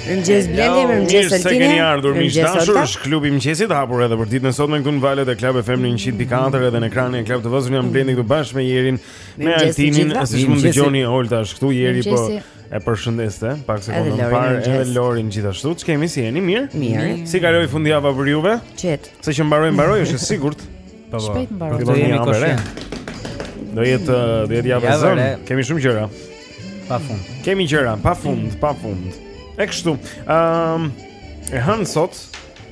Mirëmëngjes Blendi, mirëmëngjes Altini. Mirë se keni ardhur miq të dashur. Është klubi i mëngjesit hapur edhe për ditën e sotme këtu në valët e Club FM 104 edhe në ekranin e Club TV-s. Jam Blendi këtu bashkë me Jerin, me Altinin, siç mund të dëgjoni Olta është këtu Jeri po e përshëndeste, pak sekonda më parë edhe Lorin gjithashtu. Ç'kemi si jeni mirë? Mirë. Si kaloi fundjava për juve? Qetë. Se që mbaroi mbaroi është e sigurt. Po. po. Shpejt mbaroi. Do jemi koshë. Do jetë do jetë javë e zënë. Kemi shumë gjëra. Pa fund. Kemi gjëra pa fund, pa fund. E kështu. Ëm um, e hënë sot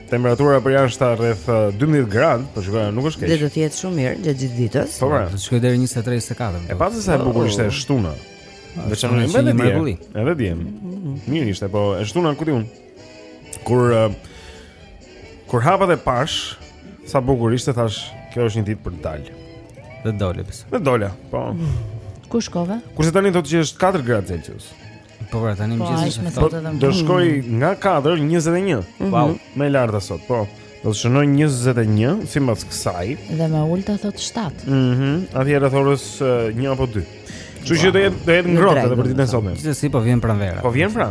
temperatura për jashtë rreth 12 uh, gradë, po shikoja nuk është keq. Do të jetë shumë mirë gjatë gjithë ditës. Po pra, do të shkojë deri 23 24. E pasi sa e bukur oh. ishte e shtuna. Veçanërisht mrekulli. Edhe e diela. Mirë ishte, po e shtuna ku diun. Kur uh, kur hapa dhe pashë sa bukur ishte thashë, kjo është një ditë për të dalë. Dhe dole besoj? Dhe dole, po. Ku shkove? Kurse tani thotë që është 4 gradë Celsius. Po pra tani po, mëngjes është thotë edhe. Do shkojë nga 4 në 21. Mhm. Wow, më e larta sot, po. Do të shënojë 21 sipas kësaj. Dhe më e ulëta thotë 7. Mhm. Mm Atje rreth orës 1 apo 2. Kështu që do jetë do jetë ngrohtë edhe për ditën e sotme. Gjithsesi po vjen pranvera. Po vjen pra.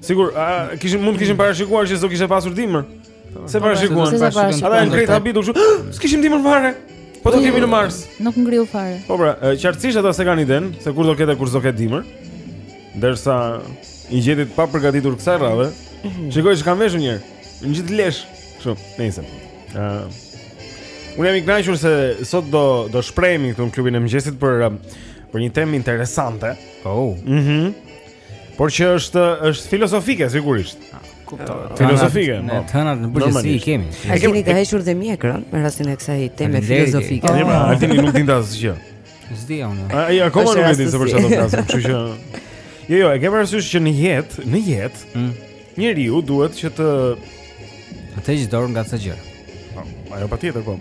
Sigur, a kishin mund të kishin parashikuar që s'do kishte pasur dimër? S'e parashikuan. Ata janë krejt habitur kështu. S'kishim dimër fare. Po do kemi në mars. Nuk ngriu fare. Po pra, qartësisht ata s'e kanë idenë se kur do ketë kur s'do ketë dimër. Derisa i gjeti papërgatitur kësaj radhe. Mhm. Shikoji ç'kanë veshur një herë. Gjithë lesh. Kështu, nejse. Ë Unë jam i kënaqur se sot do do shprehemi këtu në klubin e mëngjesit për për një temë interesante. Oh. Mhm. Mm Por që është është filozofike sigurisht. Ah, kuptoj. Ah, filozofike. Ne po. të hënat në përgjithësi i kemi. E ke hequr dhe mjekrën me rastin e kësaj teme filozofike. Ne pra, ata nuk dinë ata asgjë. S'di unë. Ai akoma nuk e di se për çfarë do të flasim, kështu që Jo, jo, e ke parasysh që në jetë, në jetë, mm. njeriu duhet që të të heqë dorë nga çdo gjë. Po, ajo patjetër po.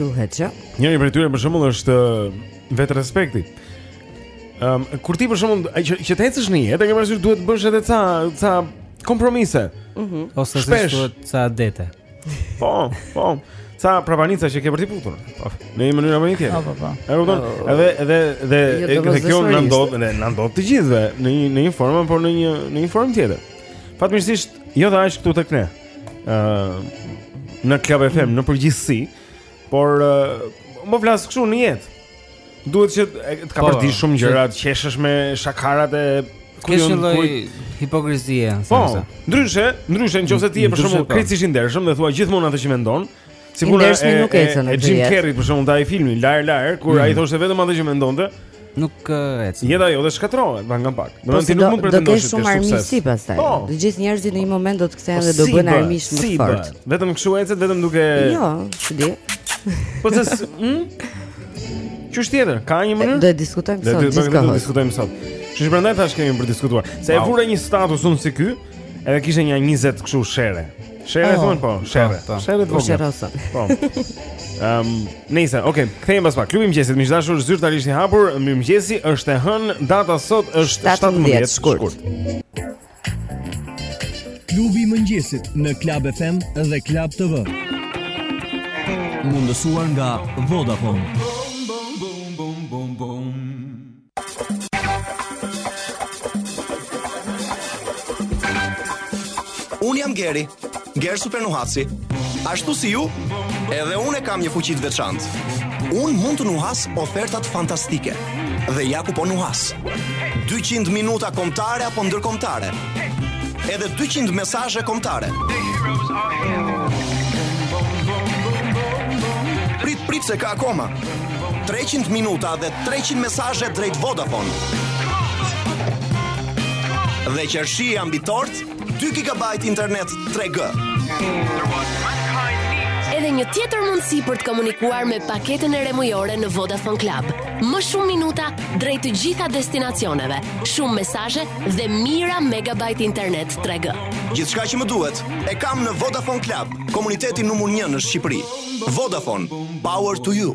Duhet që. Njëri prej tyre për shembull është vetërespekti. Ëm, um, kur ti për shembull që, që të ecësh në jetë, e ke parasysh duhet të bësh edhe ca ca kompromise. Mhm. Mm Ose se duhet ca dete. Po, po. Ca prapanica që ke për t'i puthur. Po, në një mënyrë apo një tjetër. Po, po, po. E kupton? Edhe edhe edhe jo, edhe kjo na ndodh, ne na ndodh të gjithëve në një në një formë apo në një në një formë tjetër. Fatmirësisht, jo dhe aq këtu tek ne. Ë në Club FM në përgjithësi, por po flas kështu në jetë. Duhet që të kapërdish, po, shumë gjëra, të qeshësh me shakarat e Kesh një lloj hipokrizie, po, thënë. Po, ndryshe, ndryshe nëse ti je për shembull po. krejtësisht i ndershëm dhe thua gjithmonë atë që mendon, sigurisht nuk ecën atje. Jim Carrey për shembull te ai filmi Liar Liar, kur mm. ai thoshte vetëm atë që mendonte, nuk ecën. Jeta jote shkatërrohet nga nga pak. Do po, të thotë nuk mund të pretendosh të kesh shumë armiqësi pastaj. Po. Të gjithë njerëzit në një moment do të kthehen dhe do bëhen armiq më fort. Vetëm kështu ecet, vetëm duke Jo, çudi. Po se, hm? Qysh tjetër, ka një mënyrë? Do e diskutojmë sot, gjithë kohës. Do e diskutojmë sot. Që që prandaj thashë kemi për diskutuar. Se e vura një status unë si ky, edhe kishe nja 20 kështu share. Shere oh. thonë, po, shere. Po, po. Shere të vogja. Shere Po. Um, Nice, okay, kthehemi pas pak. Klubi i mëngjesit, miq të dashur, zyrtarisht i hapur. Mirëmëngjesi, është e hënë, data sot është 17 shkurt. shkurt. Klubi i mëngjesit në Club FM dhe Club TV. Mundësuar nga Vodafone. Unë jam Geri. Ger Super Nuhaci, ashtu si ju, edhe unë kam një fuqi të veçantë. Unë mund të nuhas ofertat fantastike. Dhe ja ku po nuhas. 200 minuta kombëtare apo ndërkombëtare. Edhe 200 mesazhe kombëtare. Prit prit se ka akoma. 300 minuta dhe 300 mesazhe drejt Vodafone. Dhe qershia mbi tortë Dy gigabajt internet 3G. Edhe një tjetër mundësi për të komunikuar me paketën e re mujore në Vodafone Club. Më shumë minuta drejt të gjitha destinacioneve, shumë mesazhe dhe mijëra megabajt internet 3G. Gjithçka që më duhet e kam në Vodafone Club, komuniteti numër 1 në Shqipëri. Vodafone, power to you.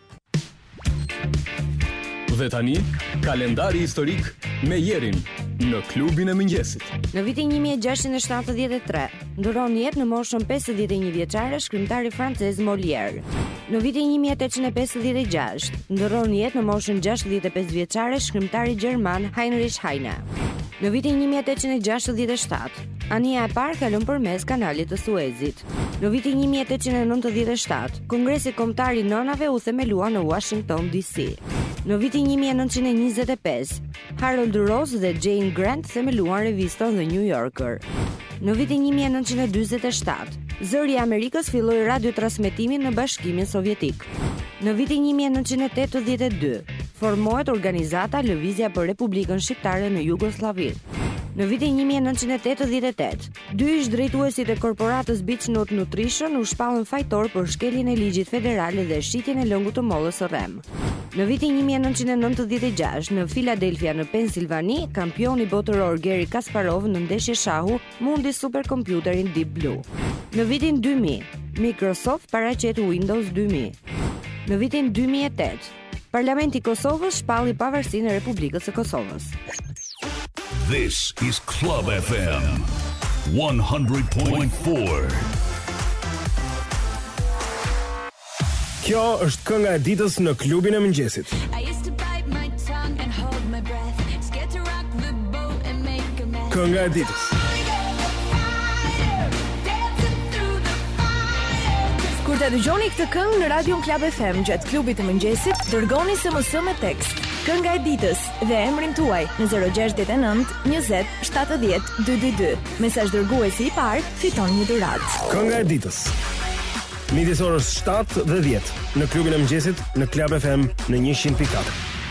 Dhe tani, kalendari historik me Jerin në klubin e mëngjesit. Në vitin 1673, ndërron jetë në moshën 51 vjeçare shkrimtari francez Molière. Në vitin 1856, ndërron jetë në moshën 65 vjeçare shkrimtari gjerman Heinrich Heine. Në vitin 1867, anija e parë kalon përmes kanalit të Suezit. Në vitin një mijë e tetëqind e nëntëdhjetë e shtatë, Kongresi Kombëtar i Nënave u themelua në Uashington, DC. Në vitin një mijë e nëntëqind e njëzet e pesë, Harold Ross dhe Jane Grant themeluan revistën The New Yorker. Në vitin një mijë e nëntëqind e dyzet e shtatë, Zëri i Amerikës filloi radiotransmetimin në Bashkimin Sovjetik. Në vitin një mijë e nëntëqind e tetëdhjetë e dy, formohet organizata Lëvizja për Republikën Shqiptare në Jugosllavi. Në vitin një mijë e nëntëqind e tetëdhjetë e tetë, Dy ish-drejtuesit e korporatës Beech-Nut Nutrition u shpallën fajtor për shkeljen e ligjit federal dhe shitjen e lëngut të mollës së rremë. Në vitin 1996, në Philadelphia në Pensilvani, kampioni botëror Geri Kasparov në ndeshje shahu mundi superkompjuterin Deep Blue. Në vitin 2000, Microsoft paraqet Windows 2000. Në vitin 2008, Parlamenti i Kosovës shpalli pavarësinë e Republikës së Kosovës. This is Club FM 100.4. Kjo është kënga e ditës në klubin e mëngjesit. Kënga e ditës. Kur ta dëgjoni këtë këngë në Radion Klab FM gjatë klubit të mëngjesit, dërgoni SMS me tekst. Kënga e ditës dhe emrin tuaj në 069 20 70 222. Mesazh dërguesi i parë, fiton një dhuratë. Kënga e ditës. Midis orës 7 dhe 10 në klubin e mëngjesit në Klab FM në 100.4.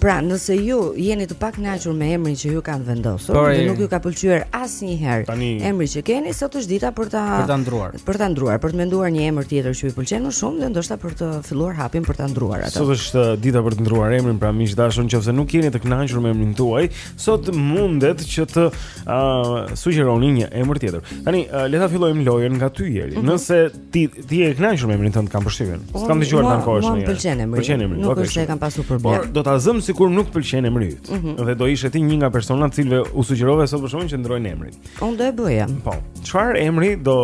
Pra, nëse ju jeni të pakënaqur me emrin që ju kanë vendosur Por, dhe nuk ju ka pëlqyer asnjëherë tani... emri që keni, sot është dita për ta për ta ndruar. Për ta ndruar, për të menduar një emër tjetër që ju pëlqen më shumë dhe ndoshta për të filluar hapin për ta ndruar atë. Sot është uh, dita për të ndruar emrin, pra miq të dashur, nëse nuk jeni të kënaqur me emrin tuaj, sot mundet që të uh, sugjeroni një emër tjetër. Tani, uh, le ta fillojmë lojën nga ty Jeri. Mm -hmm. Nëse Ti ti je kënaqur me emrin tënd, kam përshtypjen. S'kam dëgjuar ta ankohesh. Nuk më pëlqen emri. Pëlqen emri. Nuk është se e kam pasur problem. Por do ta zëm sikur nuk pëlqen emri yt. Mm -hmm. Dhe do ishe ti një nga personat të cilëve u sugjerove sot për shkakun që ndrojnë emrin. Unë do e bëja. Po. Çfarë emri do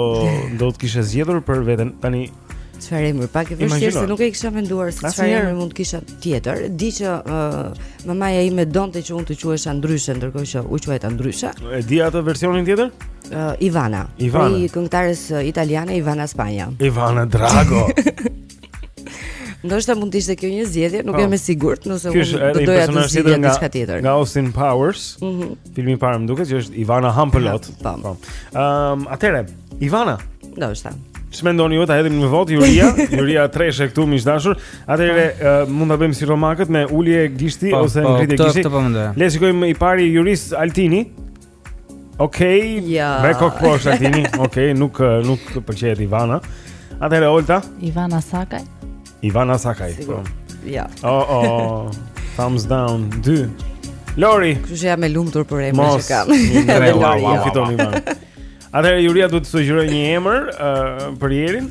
do të kishe zgjedhur për veten tani? Çfarë emri? Pak e vështirë se nuk e kisha menduar se çfarë emri mund të kisha tjetër. Di që uh, mamaja ime donte që unë të quhesha ndryshe, ndërkohë që u quajta Andjeri. E di atë versionin tjetër? Uh, Ivana. Ivana. Prej këngëtares uh, italiane Ivana Spagna. Ivana Drago. Ndoshta mund të ishte kjo një zgjedhje, nuk po. jam e sigurt, nëse unë do doja të zgjidhja diçka tjetër. Nga Austin Powers, mm -hmm. filmi i parë më duket që është Ivana Humpalot. Po. po. Ehm, atëre, Ivana. Ndoshta. Ç'mendoni ju ta hedhim në votë Juria? Juria treshe këtu miq të dashur. Atëherë uh, mund ta bëjmë si romakët me ulje gishti pa, po, ose po, ngritje gishti. Le të shikojmë i pari i jurisë Altini. Okej. Okay, ja. Me kokë poshtë Altini. Okej, okay, nuk nuk pëlqehet Ivana. Atëherë Olta. Ivana Sakaj. Ivana Sakaj. Po. Ja. Oh, oh. Thumbs down. Dy. Lori. Kështu që jam e lumtur për emrin që kam. Mos. Wow, wow, fiton Ivana. Atëherë Juria duhet të sugjerojë një emër uh, për Jerin.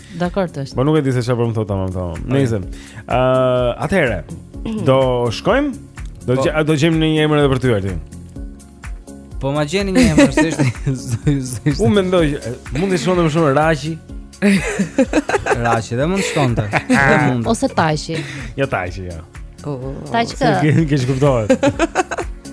Dakord është. Po nuk e di se çfarë po më thotë tamam tamam. Nëse. Ëh, uh, atëherë do shkojmë? Do po. do gjejmë një emër edhe për ty aty. Po ma gjeni një emër, s'është. S'është. Unë mendoj, mund të shkonte më shumë Rashi. Rashi, dhe mund të shkonte. Ose Tashi. Jo Tashi, jo. Po. Tashi. Ke kuptuar.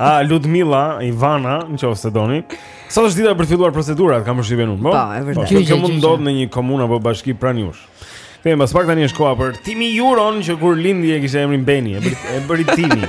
A Ludmila, Ivana, në qoftë se doni. Sot është dita për të filluar procedurat, kam përshtypjen unë. Po, po e vërtetë. Po, kjo mund të ndodhë në një komunë apo bashki pranë jush. Kemi pas pak tani është koha për Timi Juron që kur lindi e kishte emrin Beni, e bëri Timi.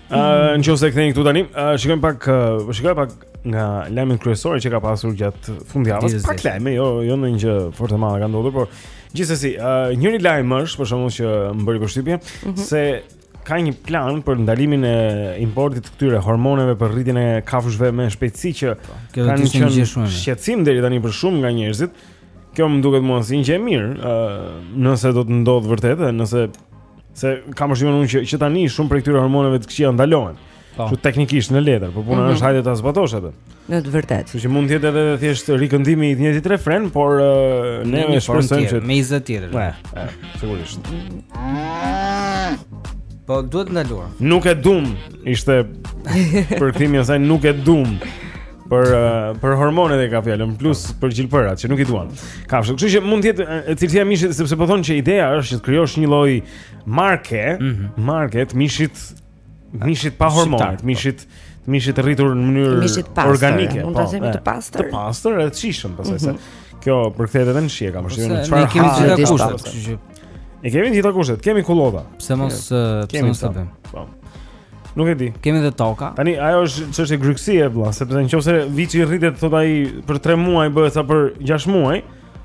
Ëh, në qoftë se kthehemi këtu tani. Ëh, shikojmë pak, po shikoj pak nga lajmet kryesore që ka pasur gjatë fundjavës. Pak lajme, jo, jo ndonjë gjë fort e madhe ka ndodhur, por gjithsesi, ëh, njëri lajm është për shembull që më bëri përshtypje mm -hmm. se ka një plan për ndalimin e importit të këtyre hormoneve për rritjen e kafshëve me shpejtësi që po, kanë qenë shqetësim deri tani për shumë nga njerëzit. Kjo më duket mua si një gjë e mirë, ë uh, nëse do të ndodhë vërtet dhe nëse se kam përshtypjen unë që që tani shumë prej këtyre hormoneve të këqija ndalohen. Po. Që teknikisht në letër, por puna mm -hmm. është hajde ta zbatosh atë. Në të vërtetë. Kështu që mund të jetë edhe thjesht rikëndimi i të njëjtit refren, por uh, ne e shpresojmë që me iso tjetër. Po, sigurisht. Po duhet ndaluar. Nuk e dum, ishte përkthimi i asaj nuk e dum. për eh, për hormonet e ka fjalën plus për gjilpërat që nuk i duan. Kafshë, kështu që mund të jetë eh, cilësia e mishit sepse po thonë që ideja është që të krijosh një lloj marke, mm -hmm. markë të mishit mishit pa hormonet, po. mishit mishit të rritur në mënyrë organike, mund ta po, themi të pastër. Të pastër edhe të shijshëm, pastaj se mhm. kjo përkthehet edhe në shije kam përshtypjen çfarë. Ne kemi gjithë kushtet, kështu që i kemi gjithë kushtet, kemi kullota. Pse mos pse mos ta bëjmë? Po. Nuk e di. Kemi edhe toka. Tani ajo është çështje grykësie vëlla, sepse nëse viçi rritet thotë ai për 3 muaj bëhet sa për 6 muaj.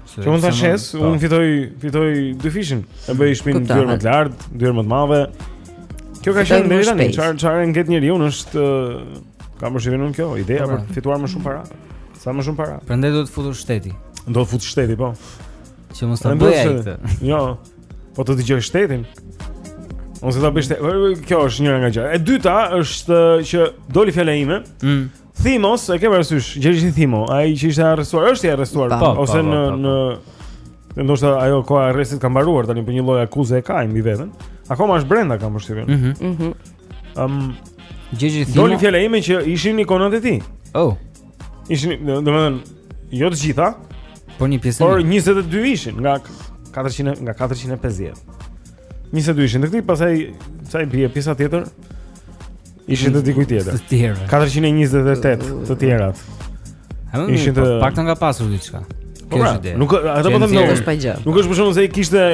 Që mund ta shes, po. unë fitoj fitoj dyfishin. E bëj shtëpinë dy herë më të lartë, dy herë më të madhe. Kjo ka qenë deri tani çfarë çfarë e nget njeriun është kam përshtypjen unë kjo, ideja po, për pra. fituar më shumë para. Sa më shumë para. Prandaj duhet futur shteti. Duhet futur shteti po. Që mos ta bëjë këtë. Jo. Po të dëgjojë shtetin. Unë se ta bishte, kjo është njëra nga gjërat. E dyta është që doli fjala ime. Mm. Thimos, e ke parasysh, Gjergj Thimo, ai që ishte arrestuar, është i arrestuar pa, ose pa, pa, në në në ndoshta ajo koha e arrestit ka mbaruar tani për një lloj akuze e ka ai mbi veten. Akoma është brenda kam përshtypjen. Mhm. Mm mhm. Mm um, Gjergj Thimo. Doli fjala ime që ishin ikonat e tij. Oh. Ishin, domethënë, jo të gjitha, por një pjesë. Por 22 ishin nga 400 nga 450. 22 ishin të këtij, pastaj sa i bie pjesa tjetër ishin të dikujt tjetër. Të tjera. 428 të tjerat. Ishin po, të paktën ka pasur diçka. Po pra, nuk ato po them. Nuk është për shkak se i kishte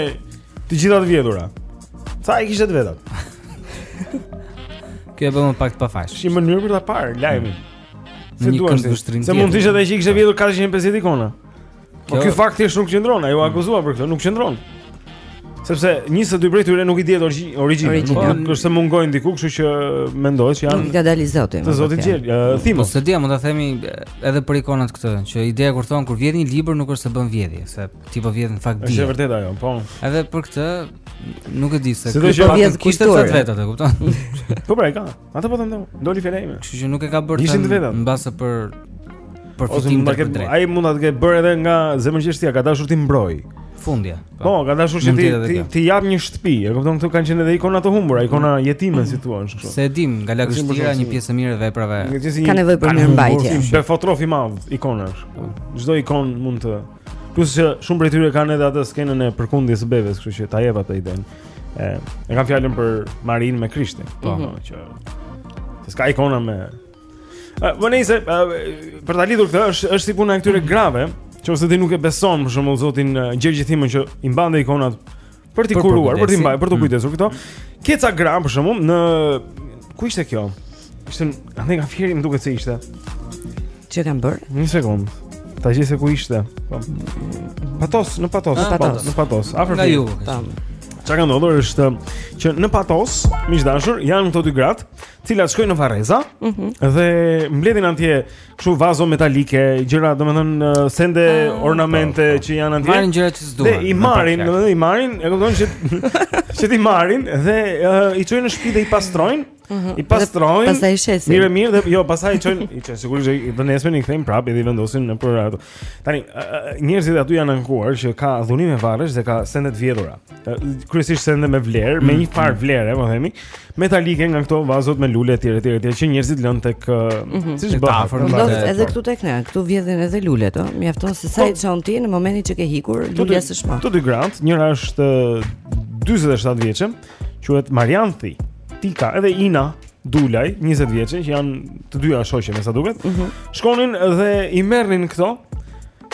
të gjitha të vjedhura. Se i kishte të vetat. Kjo e bën pak të pafajshëm. Si mënyrë për ta parë lajmin. Në një këndvështrim tjetër. Se mund të ishte që i kishte vjedhur 450 ikona. Po ky fakt thjesht nuk qëndron, ai u akuzua për këtë, nuk qëndron. Sepse njëzet e dy prej tyre nuk i dihet origjina, nuk është se mungojnë diku, kështu që mendohet që janë të atij zotit. Të zotit Gjergj Thimo. Po si ide mund ta themi edhe për ikonat këtë, që ideja kur thonë kur vjedh një libër nuk është se bën vjedhje, se ti po vjedh në fakt dije. Është vërtet ajo, po. Edhe për këtë nuk e di se ky po vjedh kishte të vetat, e kupton? Po pra e ka. Atë po them, doli fjala ime Kështu që nuk e ka bërë të në basë për Për fitim të të drejtë Ai mund ta ketë bërë edhe nga zemërgjerësia Ka dashur t'i mbrojë Fundja Po, po ka dashur që t'i, t'i, t'i japë një shtëpi E kupton këtu kanë qenë edhe ikona të humbura Ikona mm. jetime si të thuash është Se e dimë, nga lagështira një pjesë e mirë e veprave Ka nevojë për mirëmbajtje Befotrof i madh ikonash Çdo ikonë mund të Plus që shumë prej tyre kanë edhe atë skenën e përkundjes së bebes, kështu që ta jep atë idenë. E, e kam fjalën për Marinë me Krishtin. Po, mm -hmm. që se s'ka ikona me Po nëse për ta lidhur këtë është është si puna e këtyre grave, qoftë se ti nuk e beson për shembull zotin Gjergj Thimon që i mbante ikonat Për t'i kuruar, për t'i mbajtur, për t'u mm. kujdesur për to. Ke ca gra për shembull në ku ishte kjo? Ishte andej nga Fieri më duket se ishte. Ça kanë bërë? Një sekondë. Ta gjej se ku ishte. Po. Patos, në Patos, në Patos, në Patos. Afër nga ju. Ça ka ndodhur është që në Patos, miq të dashur, janë këto dy gra të cilat shkojnë në varreza, mm -hmm. dhe mbledhin atje Kështu vazo metalike, gjëra, domethënë uh, sende ah. ornamente po, po. që janë atje. Marrin gjëra që s'duhen. Dhe i marrin, domethënë i marrin, e kupton që që t'i marrin dhe uh, i çojnë në shpi dhe i pastrojnë. Mhm. I pastrojnë. Pastaj i shesin. Mirë e mirë, dhe jo, pastaj i çojnë, i çojnë sigurisht të nesërmen i kthejnë prapë dhe i vendosin nëpër ato. Tani, njerëzit aty janë ankuar që ka dhunime varresh dhe ka sende të vjedhura. Kryesisht sende me vlerë, mm, me një farë mm. vlere, po themi, metalike nga këto vazot me lule etj etj etj që njerëzit lënë tek mm -hmm. siç bëhet afër në bazë. Edhe këtu tek ne, këtu vjedhin edhe lulet, ëh, mjafton se sa i po. çon ti në momentin që ke ikur, lulja s'është më. Këto dy gratë, njëra është 47 vjeçe, quhet Marianthi. Tika, edhe Ina, Dulaj, 20 vjeçe, që janë të dyja shoqe me sa duket. Mm -hmm. Shkonin dhe i merrnin këto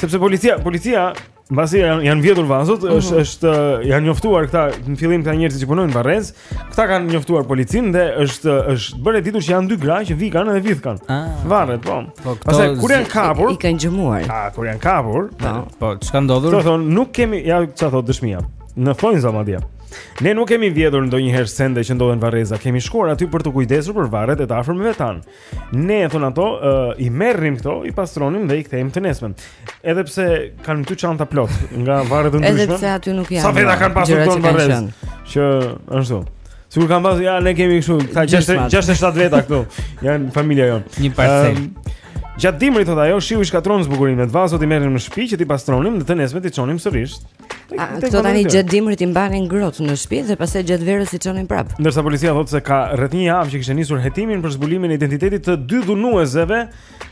sepse policia, policia mbasi janë janë vjedhur vazot, mm -hmm. është është janë njoftuar këta në fillim këta njerëz që punojnë në varreza, këta kanë njoftuar policinë dhe është është bërë e ditur që janë dy gra që vikan dhe vjedhkan. Ah, varret, po. po Pastaj kur janë kapur, i kanë gjëmuar. Ah, kur janë kapur, po, po çka ndodhur? Që thonë, nuk kemi, ja çfarë thotë dëshmia. Në Fonza madje. Ne nuk kemi vjedhur ndonjëherë sende që ndodhen në varreza. Kemi shkuar aty për të kujdesur për varret e të afërmve tanë. Ne, thonë ato, uh, i merrim këto, i pastronim dhe i kthejmë të nesërmen. Edhe pse kanë këtu çanta plot nga varret e ndryshme. Edhe pse aty nuk janë. Sa veta kanë pasur këto në varreza? Që ashtu. Sikur kanë pasur, ja ne kemi kështu, ka 67 veta këtu. Janë familja jonë. Një parcelë. Uh, Gjatë dimrit thotë ajo, shiu i shkatërron zbukurimet. Vazot i merrim në shtëpi që t'i pastronim dhe të nesërmen t'i çonim sërish. A, këto tani gjatë dimrit i mbanin ngrohtë në shtëpi dhe pastaj gjatë verës i çonin prapë. Ndërsa policia thotë se ka rreth një javë që kishte nisur hetimin për zbulimin e identitetit të dy dhunueseve,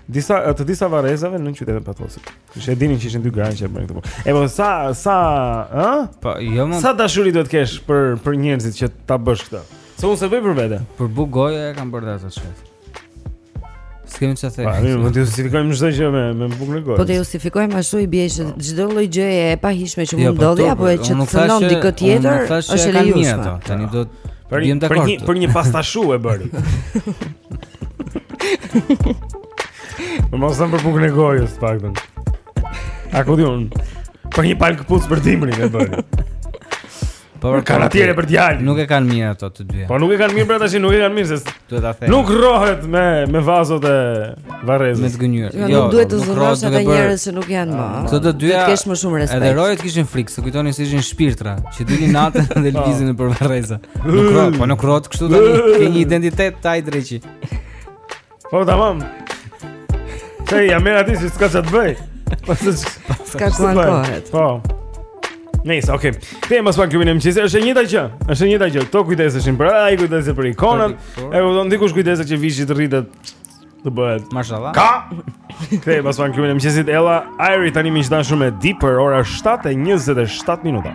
disa të disa varrezave në qytetin e Patosit. Kështu dinin që ishin dy gra që bënë këtë punë. E po sa sa, ë? Po, jo më. Sa dashuri duhet të kesh për për njerëzit që ta bësh këtë? Se unë s'e bëj për vete. Për bukën e gojës e kam bërë atë çfarë. S'kemi çfarë themi. Po, mund të justifikojmë çdo gjë me me bukën e gojës. Po të justifikojmë ashtu i bie që çdo lloj gjëje e pahishme që jo, mund po, ndodhë apo e që cënon dikë tjetër, është e lejuar. Tani do të për një për një për një pasta shu e bëri. Po mos zëm për bukën e gojës të paktën. A ku di unë? Për një palë këpucë për dimrin e bëri. Po për kanë atje për djalin. Nuk e kanë mirë ato të dyja. Po nuk e kanë mirë pra tashi, nuk e kanë mirë se duhet ta them. Nuk rrohet me me vazot e varrezës. Me të gënjyer. Jo, jo, nuk duhet të nderosh ata njerëz që nuk janë më. Këto të dyja. Të kesh më shumë respekt. Edhe rojet kishin frikë, se kujtonin se ishin shpirtra, që dilin natën dhe po. lëviznin nëpër varreza. Nuk rrohet, po nuk rrohet kështu tani, ke një identitet ta hajë dreqi. Po tamam. T'ia merr aty se s'ka ça t'bëjë. Po s'ka ku ankohet. Po. Nice, okay. Jemi me klubin e mëngjesit, është e njëjta gjë. Është e njëjta gjë. Këto kujdeseshin për ai, kujdeseshin për ikonën. E kupton dikush kujdeset që viçi të rritet të bëhet. Mashallah. Ka. Jemi me klubin e mëngjesit, Ella Eyre tani më jdan shumë e deep për ora 7:27 minuta.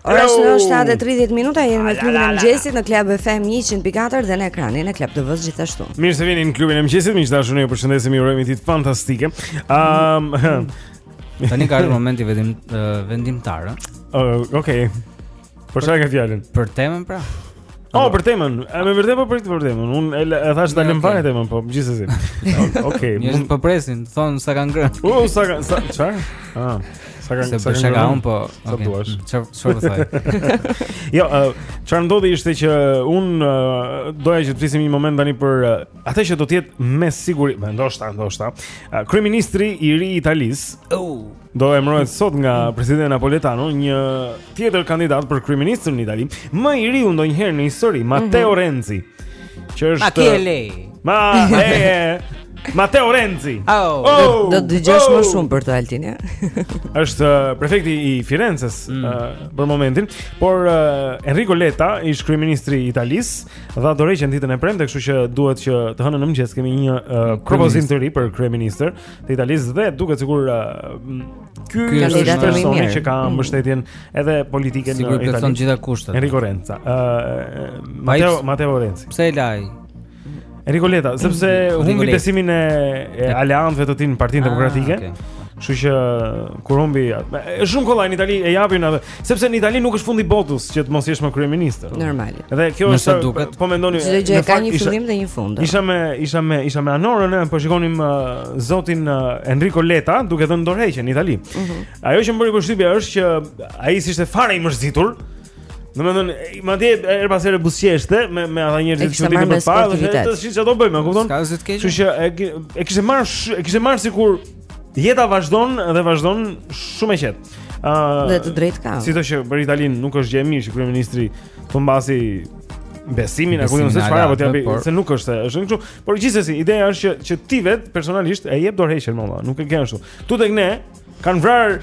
Ora është 7 e 30 minuta jemi me klubin e mëngjesit në Club FM 104 dhe në ekranin e Club TV gjithashtu. Mirë se vini në klubin e mëngjesit, miq të dashur, ju përshëndesim ju urojmë ditë fantastike. Ëm um, tani ka ardhur momenti vetëm uh, vendimtar, ë? Uh, Okej. Okay. Për çfarë e ke fjalën? Për temën pra. Oh, për temën. A më vërtet po për këtë temën? Unë e, e thashë ta lëmë fare temën, po gjithsesi. Okej. Na po presin, thonë sa kanë ngrënë. Po sa kanë, sa çfarë? Ah. Sa kanë, sa kanë ngrënë. Po, sa duash. Çfarë çfarë thoje? Jo, çfarë ndodhi ishte që unë doja që të flisim një moment tani për atë që do të jetë me siguri, ndoshta, ndoshta. Kryeministri i ri i Italisë. Oh. Do emërohet sot nga presidenti Napolitano një tjetër kandidat për kryeministër në Itali, më i riu ndonjëherë në histori, mhm. Matteo mm -hmm. Renzi, që është Makele. Ma, e, Matteo Renzi. Oh, oh do të dëgjosh oh. më shumë për të Altin, ja. është uh, prefekti i Firences mm. uh, për momentin, por uh, Enrico Letta, ish kryeministri i Italisë, dha dorëheqjen ditën e premte, kështu që duhet që të hënën në mëngjes kemi një uh, propozim të ri për kryeministër. të Italisë dhe duket sikur ky është personi që ka mm. mbështetjen edhe politike në Itali. Sigurisht plotëson gjitha kushtet. Enrico Renza. Ë Matteo Matteo Renzi. Pse e la? Enrico Letta, sepse humbi besimin e aleantëve të tij në Partinë ah, Demokratike. Kështu që kur humbi është shumë kollaj në Itali e japin atë. Sepse në Itali nuk është fundi i botës që të mos jesh më kryeministër. Normal. Dhe kjo është duket. Po mendoni çdo gjë ka një fillim dhe një fund. Isha me isha me isha me Anorën, po shikonim uh, zotin uh, Enrico Letta duke dhënë dorëheqjen në Itali. Uh mhm. -huh. Ajo që më bëri përshtypje është që ai s'ishte fare i mërzitur. Domethënë, madje pas buzëqeshte me, me ata njerëzit që kishte përpara Dhe të shqit që ato bëjmë, e kupton? S'ka gjë të keqe? Që e, e kishte marrë, e kishte marrë sikur Jeta vazhdon dhe vazhdon shumë e qetë. Ëh, uh, dhe të drejtë ka. Sido që për Italinë nuk është gjë e mirë që kryeministri po humbasi besimin apo jo se çfarë apo ti por... se nuk është është kështu por gjithsesi ideja është që që ti vetë personalisht e jep dorëheqjen domethënë nuk e ke ashtu tu tek ne kanë vrarë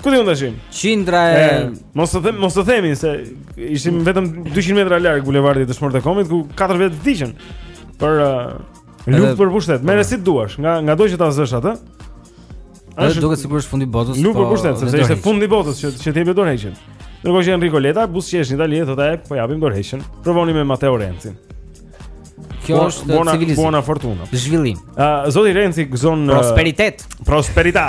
ku ti mund të shohim qindra e mos të them mos të themi se ishim vetëm 200 metra larg bulevardit Dëshmorët e Kombit ku katër vetë vdiqën për uh, Luftë për pushtet. Merre si duash, nga nga do që ta zësh atë. Është duket sikur është fundi i botës. Luftë për pushtet, sepse ishte fundi i botës që që të jepje dorëheqjen. Ndërkohë që Enrico Letta buzëqesh në Itali thotë ai po japim dorëheqjen. Provoni me Matteo Renzi. Kjo bon, është buona, civilizim. Buona fortuna. Zhvillim. Ë uh, zoti Renzi gëzon prosperitet. Uh, prosperita.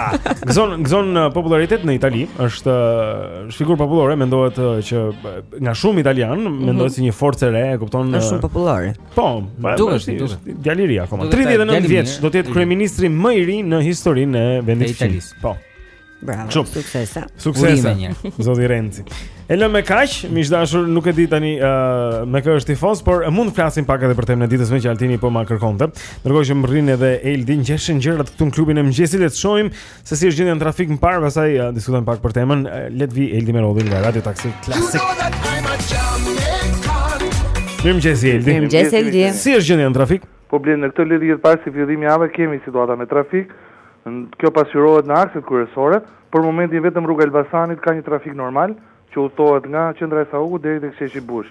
gëzon gëzon uh, popularitet në Itali, është uh, figurë popullore, mendohet uh, që uh, nga shumë italianë, mm -hmm. mendohet si një forcë e re, e kupton? Është uh, shumë popullore. Po, po duhet të duhet. Djalë i ri akoma. 39 vjeç do të jetë kryeministri më i ri në historinë e vendit të Italisë. Po. Bravo. Çup. Suksese. Suksese. Zoti Renzi. E lëmë me kaq, miq të dashur, nuk e di tani ë uh, me kë është tifoz, por e mund të flasim pak edhe për temën e ditës meqë Altini po ma kërkonte. Ndërkohë që mbërrin edhe Eldi, ngjeshen gjërat këtu në klubin e mëngjesit, le të shohim Se si është gjendja në trafik më parë, pastaj uh, diskutojmë pak për temën. Uh, Le të vijë Eldi Merolli nga Radio Taxi Classic. Mirëmëngjes Eldi. Mirëmëngjes Eldi. Si është gjendja në trafik? Po Blendi në këtë lidhje të parë si fillim jave kemi situata me trafik. Kjo pasqyrohet në akset kryesore. Për momentin vetëm rruga e Elbasanit ka një trafik normal që udhëtohet nga qendra e Saukut deri tek sheshi Bush.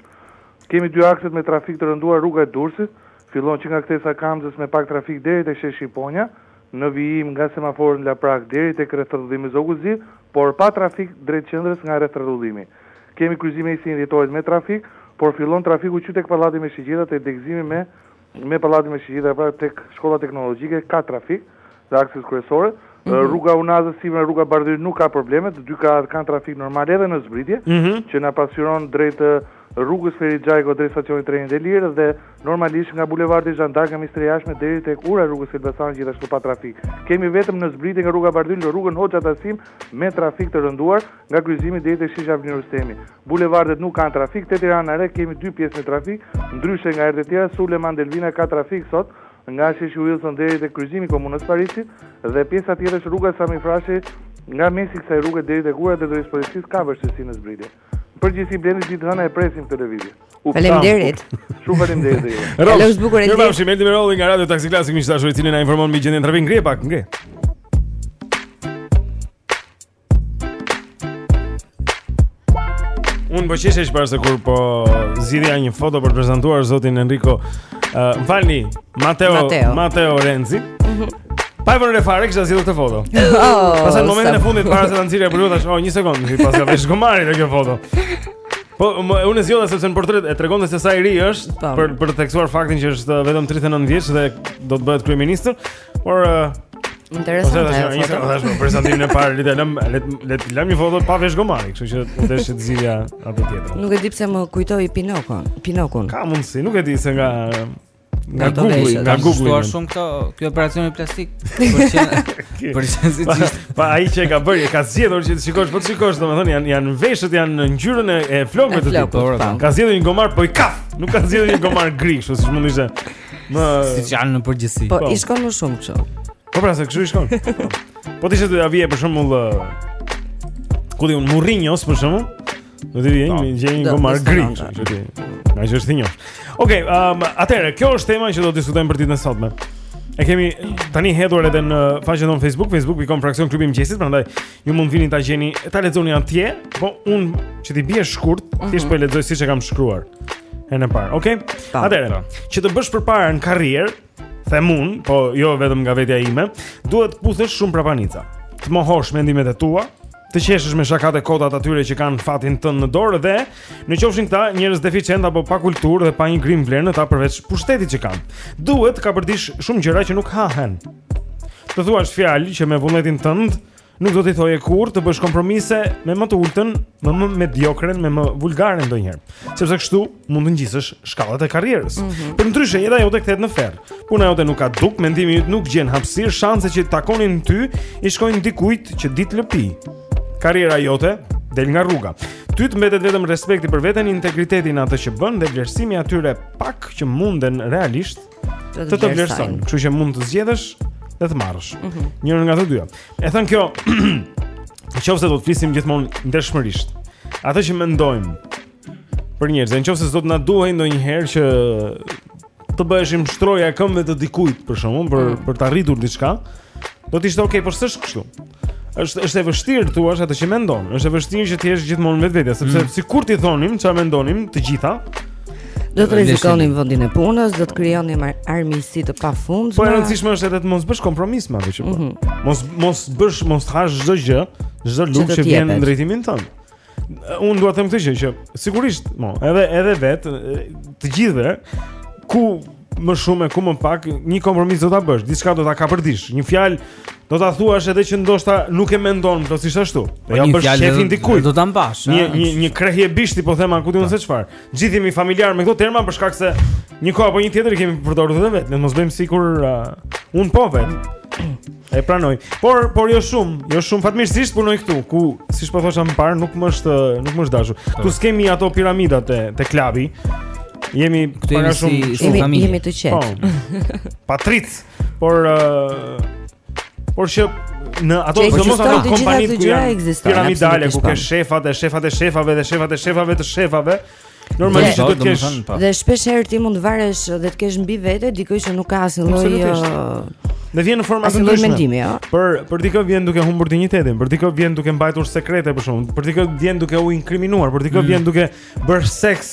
Kemi dy akset me trafik të rënduar rruga e Durrësit, fillon që nga kthesa e Kamzës me pak trafik deri tek sheshi Ponja, në vijim nga semafori në Laprakë deri tek rrethrrotullimi Zogu i Zi, por pa trafik drejt qendrës nga rrethrrotullimi. Kemi kryqëzimi 21-shit jetohet me trafik, por fillon trafiku që tek Pallati me Shigjetha te degëzimi me me Pallatin me Shigjetha pra tek Shkolla Teknologjike ka trafik dhe akset kryesore, rruga e Unazës sipër nga rruga Bardhyl nuk ka probleme, të dy krahët kanë trafik normal edhe në zbritje, që na pasqyron drejt rrugës Ferit Xhajko drejt stacionit trenit e lirë dhe Normalisht nga bulevardi Jeanne d'Arc nga Ministria e Jashtme deri tek ura e rrugës Elbasan gjithashtu pa trafik. Kemi vetëm në zbritje nga rruga Bardhyl në rrugën Hoxha Tahsim me trafik të rënduar nga kryqëzimi deri tek sheshi Avni Rustemi. Bulevardet nuk kanë trafik, te Tirana e Re kemi dy pjesë me trafik, ndryshe nga herët e tjera, Sulejman Delvina ka trafik sot nga Sheshi Uilson deri tek kryqëzimi i Komunës Parisit dhe pjesa tjetër është rruga Sami Frashëri nga mesi i kësaj rruge deri tek ura e Drejtorisë Policisë ka vështirësi në zbritje. Në përgjithësi Blendi ditë e hënë e presim këtë lëvizje. Faleminderit. Shumë faleminderit dhe ju. Hello, është bukur e lehtë. Mirëmbrëma, Eldi Merolli nga Radio Taxi Classic, miq të dashur, i cili na informon mbi gjendjen e trafikut. Ngre pak, ngre. Unë po qeshja pak se kur po zgjidhja një foto për të prezantuar zotin Enrico. Uh, më falni, Mateo, Mateo, Mateo Renzi. Mhm. Pa e vënë refare, kështë asilë të foto oh, Pasaj në momentin e fundit, para se të nëzirë e përgjot, thashë, oh, një sekundë, paska vesh gomari në kjo foto Po, më, unë e zgjodha sepse në portret e tregon se sa i ri është po. për, për të theksuar faktin që është vetëm 39 vjeç dhe do të bëhet kryeministër Por, Interesante. Po thashë, ishte thashë për prezantimin e parë, le të lëmë, le le të lëmë një foto pa veshë gomari, kështu që u desh të zgjidhja atë tjetër. Nuk e di pse më kujtoi Pinokun, Pinokun. Ka mundësi, nuk e di se nga Nga Google, nga Google. Është shumë këto, ky operacioni plastik. Për çfarë thua ti? Pa ai që e ka bërë, e ka zgjedhur që të shikosh, po të shikosh, domethënë janë janë veshët janë në ngjyrën e, e flokëve të tij. Po. Ka zgjedhur një gomar bojëkafe. Nuk ka zgjedhur një gomar gri, kështu siç mund të ishte. Më siç janë në përgjithësi. Po, po. i shkon më shumë kështu. Po pra, se kështu i shkon. Po ti s'do ia vije për shembull ku di unë Mourinhos, për shembull, Do t'i vije, do gjeje një gomar gri. Ai është i thinjur. Okej, um, atëherë, kjo është tema që do të diskutojmë për ditën e sotme. E kemi tani hedhur edhe në faqen tonë Facebook, facebook.com fraksion klubi i mëngjesit, prandaj ju mund të vini ta gjeni, ta lexoni atje, po unë që t'i bie shkurt, mm -hmm. thjesht po e lexoj siç e kam shkruar. Herën e parë, okay? Atëherë, që të bësh përpara në karrierë, them un, po jo vetëm nga vetja ime, duhet të puthesh shumë prapanica. Të mohosh mendimet e tua, të qeshësh me shakat e kota të atyre që kanë fatin tënd në dorë dhe në qofshin këta njerëz deficient apo pa kulturë dhe pa një grim vlerë në ta përveç pushtetit që kanë. Duhet të kapërdish shumë gjëra që nuk hahen. Të thuash fjalë që me vullnetin tënd Nuk do t'i thoje kurrë të bësh kompromise me më të ultën, me më mediokren, me më vulgaren ndonjëherë, sepse kështu mund të ngjisësh shkallët e karrierës. Mm -hmm. Përndryshe jeta jote kthehet në ferr. Puna jote nuk ka duk, mendimi yt nuk gjen hapësirë, shanset që të takonin ty i shkojnë dikujt që di të lëpijë. Karriera jote del nga rruga. Ty të mbetet vetëm respekti për veten, integritetin atë që bën dhe vlerësimi i atyre pak që munden realisht të të vlerësojnë. Kështu që mund të zgjedhësh dhe të marrësh. Mm -hmm. Njërën nga të dyja. E thënë kjo, në qoftë se do të flisim gjithmonë ndershmërisht. Atë që mendojmë për njerëz, në qoftë se do të na duhej ndonjëherë që të bëheshim shtroja e këmbëve të dikujt për shembull për mm. për të arritur diçka, do të ishte okay, por s'është kështu. Është është e vështirë të thuash atë që mendon. Është e vështirë që të jesh gjithmonë vetvetja, sepse mm. sikur t'i thonim çfarë mendonim të gjitha, do të rrezikonim vendin e punës, do të krijonim armiqësi të pafundshme. Po e rëndësishme është edhe të mos bësh kompromis me atë që po. Mhm. Mos mos bësh, mos hash çdo gjë, çdo lugë që vjen në drejtimin tënd. Unë dua të them këtë gjë që sigurisht, mo, edhe edhe vet të gjithëve ku më shumë e ku më pak, një kompromis do ta bësh, diçka do ta kapërdish. Një fjalë do ta thuash edhe që ndoshta nuk e mendon plotësisht ashtu. Po ja bësh qejfin dikujt. Do ta mbash. Një një një krehje bishti po them a ku di unë se çfarë. Gjithë jemi familjar me këto terma për shkak se një kohë apo një tjetër i kemi përdorur edhe vetë, ne mos bëjmë sikur uh, un po vetë. E pranoj. Por por jo shumë, jo shumë fatmirësisht punoj këtu, ku siç po thosha më parë, nuk më është nuk më është dashur. Këtu po. s'kemi ato piramidat te klabi. Jemi këtu jemi shumë, si, shumë jemi, jemi të qetë. Po. Patric, por uh, por që në ato sidomos ato kompanitë që janë piramidale ku ke shefat e shefat e shefave dhe shefat e shefave të shefave Normalisht do të kesh. Po. Dhe shpesh herë ti mund të varesh dhe të kesh mbi vete dikë që nuk ka asnjë lloj uh, Me vjen në forma të ndryshme. Mendimi, jo? Për për dikë vjen duke humbur dinjitetin, për dikë vjen duke mbajtur sekrete për shembull, për dikë vjen duke u inkriminuar, për dikë mm. vjen duke bërë seks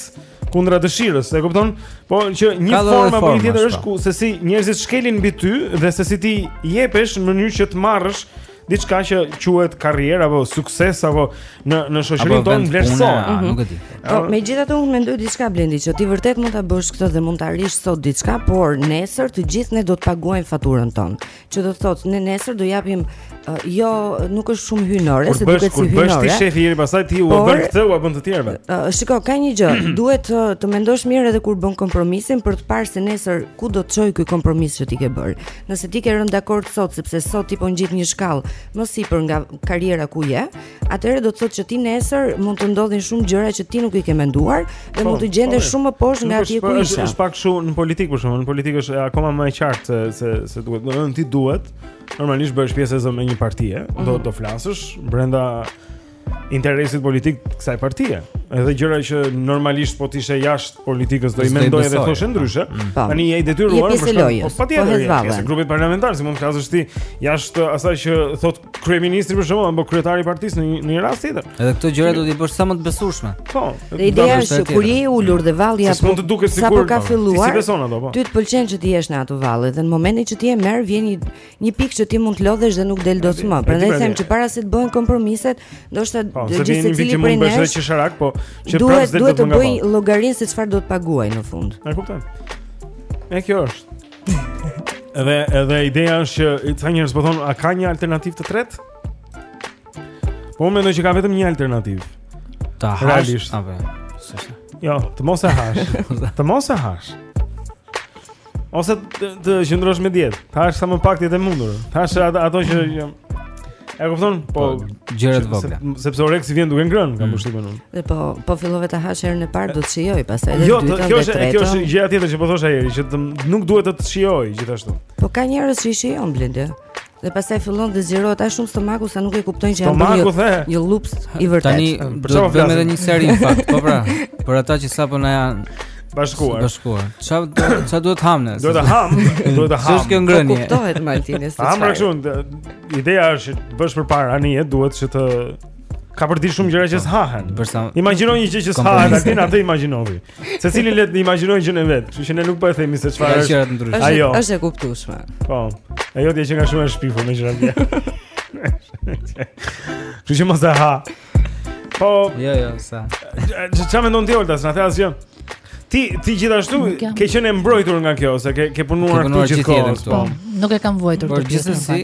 kundra dëshirës, e kupton? Po që një formë apo një tjetër është po. ku se si njerëzit shkelin mbi ty dhe se si ti jepesh në mënyrë që të marrësh diçka që quhet karrierë apo sukses apo në në shoqërinë tonë vlerësohet. Mhm. Nuk e di. Po megjithatë unë mendoj diçka Blendi që ti vërtet mund ta bësh këtë dhe mund ta arrish sot diçka, por nesër të gjithë ne do të paguajmë faturën tonë. Që do të thotë ne nesër do japim uh, jo nuk është shumë hyjnore, se duket si hyjnore. Kur bësh ti shefi i pastaj ti u bën këtë u bën të tjerëve. Uh, shiko, ka një gjë, duhet uh, të mendosh mirë edhe kur bën kompromisin për të parë se nesër ku do të çojë ky kompromis që ti ke bërë. Nëse ti ke rënë dakord sot sepse sot ti po ngjit një shkallë më sipër nga karriera ku je, atëherë do të thotë që ti nesër mund të ndodhin shumë gjëra që ti nuk i ke menduar dhe po, mund të gjendesh po, shumë më poshtë nga atje ku isha. Është pak kështu në politikë për shembull, në politikë është akoma më e qartë se se se duhet. Do të thonë ti duhet normalisht bëhesh pjesë e një partie, do mhm. do flasësh brenda interesit politik të kësaj partie. Edhe gjëra që normalisht po të ishe jashtë politikës do i mendoje dhe thoshe ndryshe. Mm. Tani je i detyruar për shkak të patjetër po të grupit parlamentar, si mund të flasësh ti jashtë uh, asaj që thotë kryeministri për shembull apo kryetari i partisë në një rast tjetër. Edhe këto gjëra do t'i bësh sa më të besueshme. Po. Dhe ideja është që kur je i ulur dhe vallja po mund të duket sikur ka filluar. S'i beson ato po? Ty të pëlqen që të jesh në atë valle dhe në momentin që ti e merr vjen një Një pikë që ti mund të lodhesh dhe nuk del dot më. Prandaj pra them që para se të bëhen kompromiset, ndoshta po, gjithsecili prej nesh. Po, që sharak, po që duhet duhet të bëjë llogarinë se çfarë do të paguajë në fund. E kupton. E kjo është. Edhe edhe ideja është që ca njerëz po thonë, a ka një alternativë të tretë? Po unë mendoj që ka vetëm një alternativë. Ta hash apo? Jo, të mos e hash. të mos e hash. Ose të, të qëndrosh me dietë. Ta hash sa më pak të jetë e mundur. Ta hash ato, ato që jam. E kupton? Po, po gjëra të vogla. Sepse oreksi vjen duke ngrënë, kam mm. përshtypjen unë. Dhe po, po fillove ta hash herën e parë, do të shijojë pastaj edhe jo, dytën. Jo, kjo është, kjo është gjëja tjetër që po thosha, Eri, që të, nuk duhet të të shijojë gjithashtu. Po ka njerëz që shijon Blendi. Dhe pastaj fillon të zgjerohet aq shumë stomaku sa nuk e kuptojnë që janë një një llupës i vërtetë. Tani do të bëjmë edhe një seri në fakt, po pra, për ata që sapo na janë bashkuar. Bashkuar. Ça do ça duhet të hamë? Duhet të hamë, duhet të hamë. S'është kjo ngrënie. Po kuptohet Martini s'të. Hamë kështu, ideja është të bësh përpara në jetë, duhet që të kapërdish shumë gjëra që s'hahen. Imagjino një gjë që s'hahet, aty na të imagjinovi. Secili le të imagjinojë gjënë e vet, kështu që ne nuk po e themi se çfarë është. Është ndryshe. Ajo. Është e kuptueshme. Po. Ajo ti që nga shumë e shpifur me gjëra tjera. Kështu që mos e ha. Po. Jo, jo, sa. Çfarë mendon ti Olta, s'na the asgjë? Ti ti gjithashtu ke qenë e mbrojtur nga kjo, se ke ke punuar këtu gjithkohë. Po. Nuk e kam vuajtur këtë. Por gjithsesi,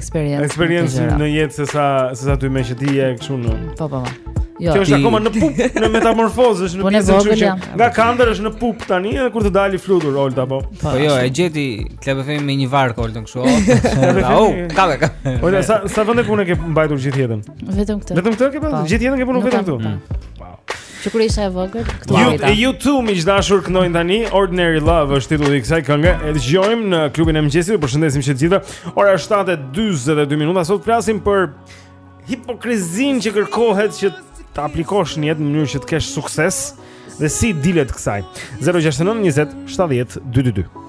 eksperiencë. Eksperiencë në jetë se sa se sa ty më që ti je kështu në. Po po. po. Jo, kjo është akoma në pupë, në metamorfozë, është në po pjesën e çuçi. Nga kandër është në pupë tani edhe kur të dali flutur Olta po. Po, po jo, e gjeti klebe femi me një vark Olta kështu. Au, ka ka. Po sa sa vende pune ke mbajtur gjithë jetën? Vetëm këtë. Vetëm këtë ke pasur po. gjithë jetën ke punuar vetëm këtu. Po. Që kur isha e vogël, këtu e vita. U2 miq të dashur këndojnë tani Ordinary Love është titulli i kësaj kënge. E dëgjojmë në klubin e mëngjesit. Ju përshëndesim që të gjithëve. Ora është 7:42 minuta. Sot flasim për hipokrizinë që kërkohet që të aplikosh në jetë në mënyrë që të kesh sukses dhe si dilet kësaj. 069 20 70 222.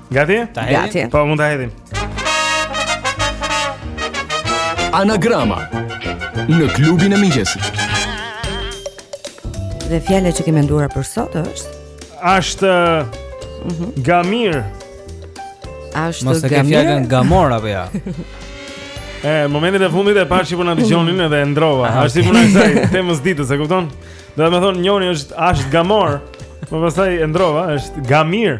Gati? Ta hedhim? Gati. Po, mund ta hedhim. Anagrama në klubin e mëngjesit. Dhe fjala që kemi menduar për sot është asht mhm. Gamir. Asht Gamir. Mos e ke fjalën Gamor apo ja? E, momentin e fundit e pashë që po na dëgjonin edhe e ndrova. Aha, është si puna e kësaj temës ditës, e kupton? Domethënë njëri është asht Gamor, por pastaj e ndrova, asht Gamir.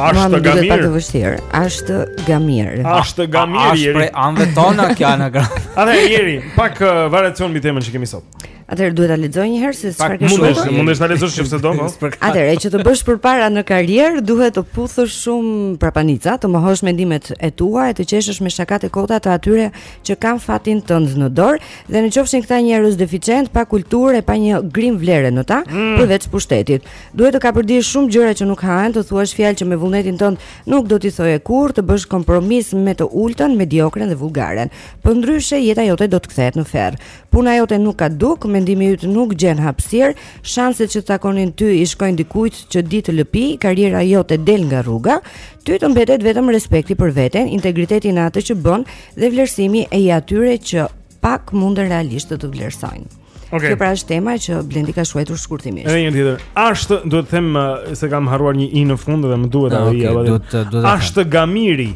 Asht gamir. Është e vështirë. Asht gamir. Asht gamir. Asht prej anëve tona kjo anagram. Atëherë, pak uh, variacion mbi temën që kemi sot. Atëherë duhet ta lexoj një herë se çfarë ke shkruar. Mundesh, mundesh ta lexosh nëse do, po. Atëherë që të bësh përpara në karrierë duhet të puthësh shumë prapanica, të mohosh mendimet e tua e të qeshësh me shakat e kota të atyre që kanë fatin tënd në dorë dhe në qofshin këta njerëz deficientë, pa kulturë e pa një grimë vlere në ta, mm. përveç pushtetit. Duhet të kapërdish shumë gjëra që nuk hahen, të thuash fjalë që me vullnetin tënd nuk do t'i thoje kurrë, të bësh kompromis me të ultën, mediokren dhe vulgaren. Përndryshe, jeta jote do të kthehet në ferr. Puna jote nuk ka duk, mendimi yt nuk gjen hapësirë, shanset që të takonin ty i shkojnë dikujt që di të lëpi, karriera jote del nga rruga, ty të mbetet vetëm respekti për veten, integriteti në atë që bën dhe vlerësimi e i atyre që pak mundën realisht të të vlerësojnë. Okay. Kjo pra është tema që Blendi ka shkruajtur shkurtimisht. Edhe një tjetër. Asht, duhet të them se kam harruar një i në fund dhe më duhet ah, ai. Okay, duhet të duhet. Asht Gamiri.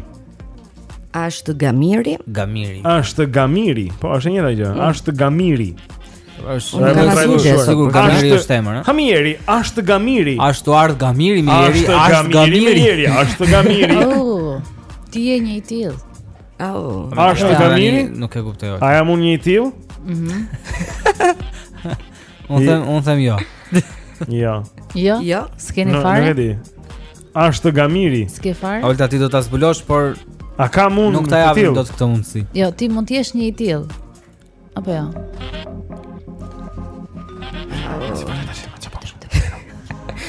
Asht Gamiri. Gamiri. Asht Gamiri. Po, është një gjë. Mm. Asht Gamiri. Është në trajtë të shquar sikur Gamiri është emër, ha? Ha Miri, asht Gamiri. Ashtu ardh Gamiri, Miri, asht Gamiri, Miri, asht Gamiri. Oh, ti je një i tillë. Oh, asht Gamiri? Nuk e kuptoj. A jam unë një i tillë? Mhm. Unë them, unë them jo. Jo. Jo. Jo, s'keni fare. Nuk e di. Asht Gamiri? S'ke fare. Olta ti do ta zbulosh, por akoma nuk ta japim dot këtë mundësi. Jo, ti mund të jesh një i tillë. Apo jo.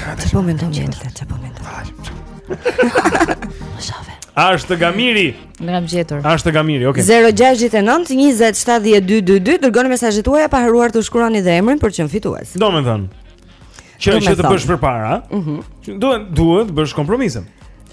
Çfarë po mendon ti? Çfarë po mendon? Shave. Ashtu ka mirë. E kam gjetur. Ashtu ka mirë, okay. 069 20 7222 dërgoni mesazhet tuaja pa harruar të shkruani dhe emrin për të qenë fitues. Domethënë. Që që të bësh përpara, ëh. Mhm. Duhet duhet të bësh kompromise.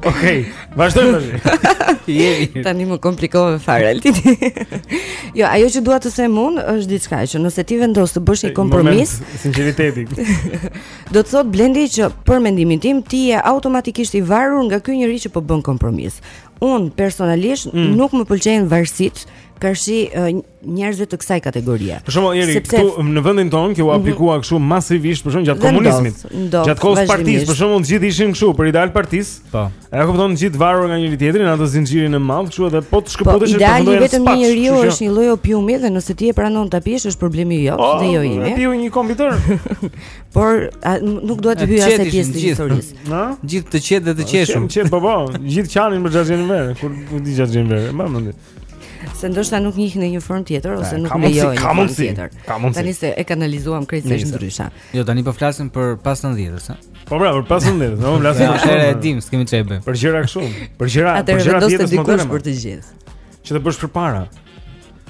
Okej, vazhdojmë tani. Jemi. Tani më komplikove fare Altin. jo, ajo që dua të them unë është diçka që nëse ti vendos të bësh një kompromis, sinqeriteti. do të thotë Blendi që për mendimin tim ti je automatikisht i varur nga ky njeri që po bën kompromis. Unë personalisht mm. nuk më pëlqejnë varësitë karshi uh, njerëzve të kësaj kategorie. Për shembull, jeri Sepse... këtu në vendin tonë që u mhm. aplikua kështu masivisht për shembull gjatë komunizmit. Gjatë kohës së partisë, për shembull, gjithë ishin kështu për ideal të partisë. Po. E kupton, gjithë të varur nga njëri tjetri në atë zinxhirin e madh, kështu edhe po të shkëputesh po, të fundojë. Ideali i vetëm një njeriu është një lloj opiumi dhe nëse ti e pranon ta pish është problemi yt po, dhe jo i imi. Piu një kompjuter. Por nuk duhet të hyjë asaj pjesë të historisë. Ëh? Gjithë të qetë dhe të qeshur. Qetë po po, gjithë qanin për xhaxhin Enver, kur vdiq xhaxhi Enveri, më mendoj. Se ndoshta nuk njihnin një formë tjetër ose nuk lejonin një formë tjetër. Tani se e kanalizuam krejtësisht ndryshe. Jo, tani po flasim për pas 90-s, a? Po pra, për pas 90-s, do të flasim për çfarë e dim, s'kemi çfarë bëjmë. Për gjëra kështu, për gjëra, për gjëra të tjera moderne. Për të gjithë. Që të bësh përpara.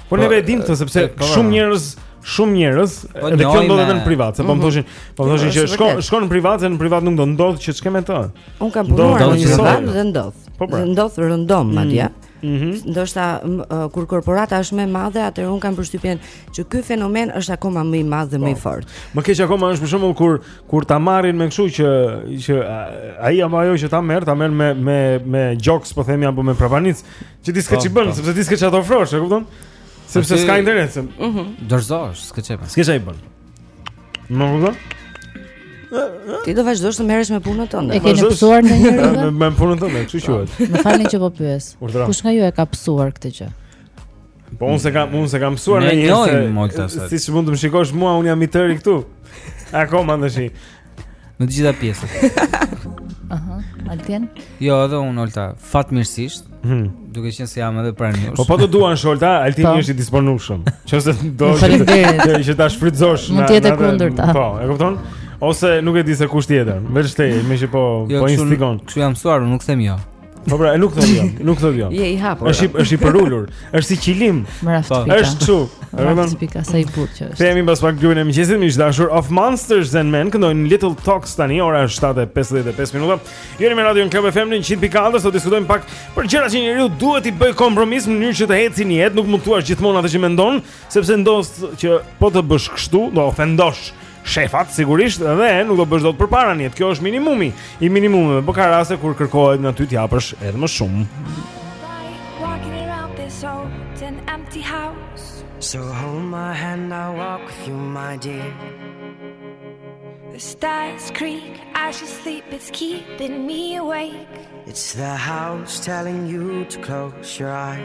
Po ne po, e dim këtë sepse po, po. shumë njerëz shumë njerëz po, edhe kjo ndodh edhe në privat, se po më mhm. thoshin, po më thoshin që shkon shkon në privat, në privat nuk do ndodh që ç'ke me të. Un kam punuar në një zonë dhe ndodh. Po pra. Ndodh rëndom madje. Mhm. Mm -hmm. Ndoshta kur korporata është më e madhe, atëherë un kam përshtypjen që ky fenomen është akoma më i madh dhe më i po. fortë. Më keq akoma është për shembull kur kur ta marrin me kështu që që ai apo ajo që ta merr, ta merr me me me gjoks, po themi apo me prapanicë, që ti s'ke po, ç'bën, po. sepse ti s'ke çfarë t'i ofrosh, e kupton? Sepse s'ka interes. Mhm. Dorëzohesh, s'ke ç'i bën. S'ke ç'i bën. Më kupton? Ti do vazhdosh të merresh me punën tënde. E ke pësuar ndonjëherë? Me punën tënde, ça quhet? Më falni që po pyes. Kush nga ju e ka pësuar këtë gjë? Po unë s'e kam, unë s'e kam pësuar ndonjëherë. Siç mund të më shikosh mua, unë jam i tëri këtu. Akoma ndashi. Në të gjitha pjesët. Aha, Altin? Jo, edhe unë Olta, fatmirësisht. Hmm. Duke qenë se jam edhe pranë jush. Po po të duash Olta, Altini po. është i disponueshëm. Nëse do ti që ta shfrytëzosh. Mund të jetë e kundërta. Po, e kupton? Ose nuk e di se kush tjetër. Vetë shtej, meqë po jo, po instigon. Kështu jam mësuar, nuk them jo. Po pra, nuk thotë jo, nuk thotë jo. Je i hapur. Është është i përulur, është si qilim. Po, është si reçel kupton tipik sa i butë që është. Kthehemi pas pak klubin e mëngjesit, miq të dashur Of Monsters and Men, këndojnë Little Talks tani ora është 7:55 minuta. Jeni me Radio Club FM në 100.4, sot diskutojmë pak për gjëra që njeriu duhet t'i bëjë kompromis në mënyrë që të ecë në jetë, nuk mund të thuash gjithmonë atë që mendon, sepse ndodh që po të bësh kështu, do ofendosh shefat sigurisht dhe nuk do bësh dot përpara në jetë. Kjo është minimumi i minimumeve, por ka raste kur kërkohet nga ty të japësh edhe më shumë. So hold my hand, I'll walk with you, my dear. The stairs creak, I should sleep, it's keeping me awake. It's the house telling you to close your eyes.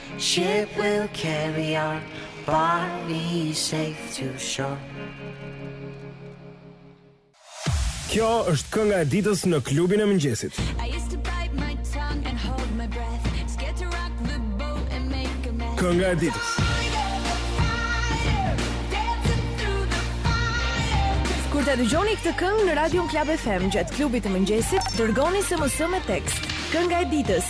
Ship will carry our bodies safe to shore. Kjo është kënga e ditës në klubin e mëngjesit. Kënga e ditës. Kur ta dëgjoni këtë këngë në Radio Club FM gjatë klubit të mëngjesit, dërgoni SMS me tekst. Kënga e ditës,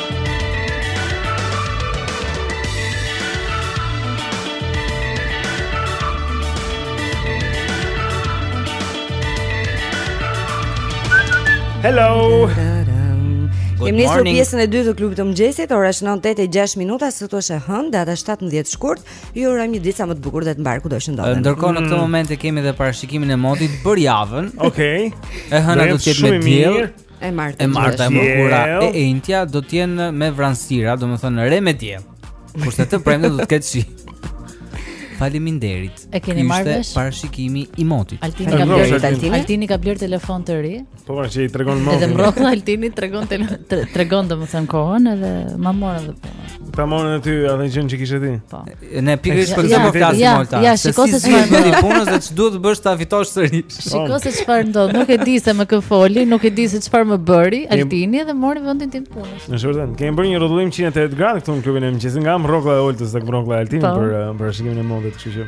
Hello. Kemi nisur pjesën e dytë të klubit të mëngjesit, ora shënon 8:06 minuta, sot është e hënë, data 17 shkurt. Ju urojmë një ditë sa më të bukur dhe të mbarë kudo që ndodheni. Ndërkohë në këto momente kemi edhe parashikimin e motit për javën. Okej. E hëna do të jetë me diell. E marta, e marta, e mërkura, e enjtja do të jenë me vranësira, domethënë re me diell. Kurse të premten do të ketë shi. Faleminderit. E keni marrë vesh? Ishte parashikimi i motit. Altini ka blerë Altini. Altini ka blerë telefon të ri. Po pra, që i tregon motin. Edhe rroglla Altinit tregon tregon domethën kohën edhe ma morën edhe punën. Ta morën aty, atë gjënë që kishe ti. Po. Ne pikërisht për këtë po flasim Olta. Ja, shikoj se çfarë do të punës dhe ç'duhet të bësh ta fitosh sërish. Shikoj se çfarë ndodh. Nuk e di se me kë foli, nuk e di se çfarë më bëri Altini dhe mori vendin tim të punës. Në të vërtetë, kemi bërë një rrotullim 180 gradë këtu në klubin e mëngjesit nga rroglla e Oltës tek rroglla e Altinit po. për eh, parashikimin e motit, kështu që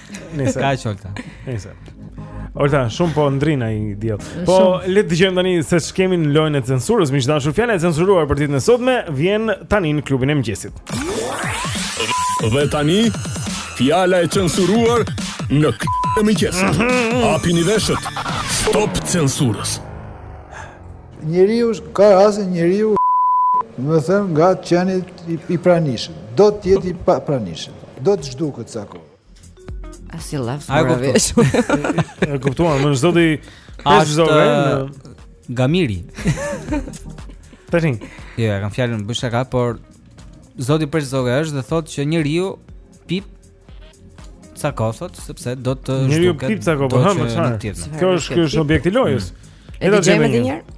Nëse ka Olta. Nëse. Olta, shumë po ndrin ai diell. Po le të dëgjojmë tani se ç'kemi në lojën e censurës. Miq të dashur, fjala e censuruar për ditën e sotme vjen tani në klubin e mëngjesit. Dhe tani fjala e censuruar në klubin e mëngjesit. Mhm. Hapini veshët. Stop censurës. Njeriu ka raste njeriu domethënë nga të qenit i pranishëm, do të jetë i pranishëm, do të zhduket sa kohë. Asnjë llaf s'mora vesh E kuptova, më në zoti Peshë zove Gamiri Peshin Jo, e kam fjalën bësh shaka, por Zoti peshë zove është dhe thot që njeriu Pip Ca kohë thot, sepse do të Njeriu pip ca kohë thot, hëm, çfarë Kjo është kjo është objekti i lojës mm. E dëgjojmë dhe një herë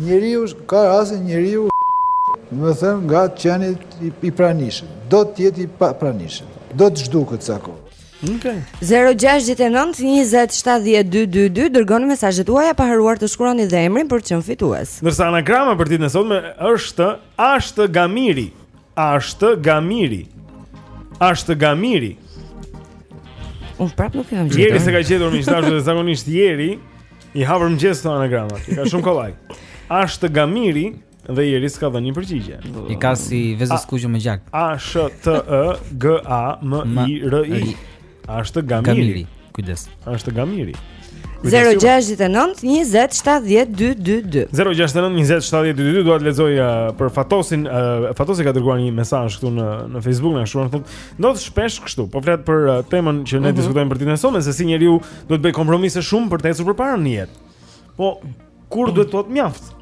Njeriu ka rastin njeriu do të them nga të qenit i pranishëm. Do të jetë i pranishëm. Do të zhduket ca kohë. Okay. 069 20 70 222 dërgoni mesazhet tuaja pa harruar të shkruani dhe emrin për të qenë fitues. Ndërsa anagrama për ditën e sotme është Ashtë Gamiri. Ashtë gamiri Ashtë gamiri Unë prap nuk e kam gjetur Jeri s'e ka gjetur urmi qëtashtë dhe zakonisht jeri I hapër me gjet anagramat I ka shumë kollaj Ashtë gamiri Dhe jeri s'ka dhënë një përgjigje I ka si vezë të kuqe me gjak A, shë, të, ë, gë, a, më, i, rë, i Ashtë gamiri. Gamiri, kujdes. Ashtë gamiri. 0-6-9-20-70-2-2-2 0-6-9-20-70-2-2-2 Dua të lexoj uh, për Fatosin uh, Fatosi ka dërguar një mesazh këtu në, në Facebook na shkruan thot, Ndodh shpesh kështu Po flet për uh, temën që ne uh mhm. -huh. diskutojmë për ditën e sotme Se si njeriu duhet të bëjë kompromise shumë për të ecur përpara në jetë Po Kur duhet të thotë mjaft?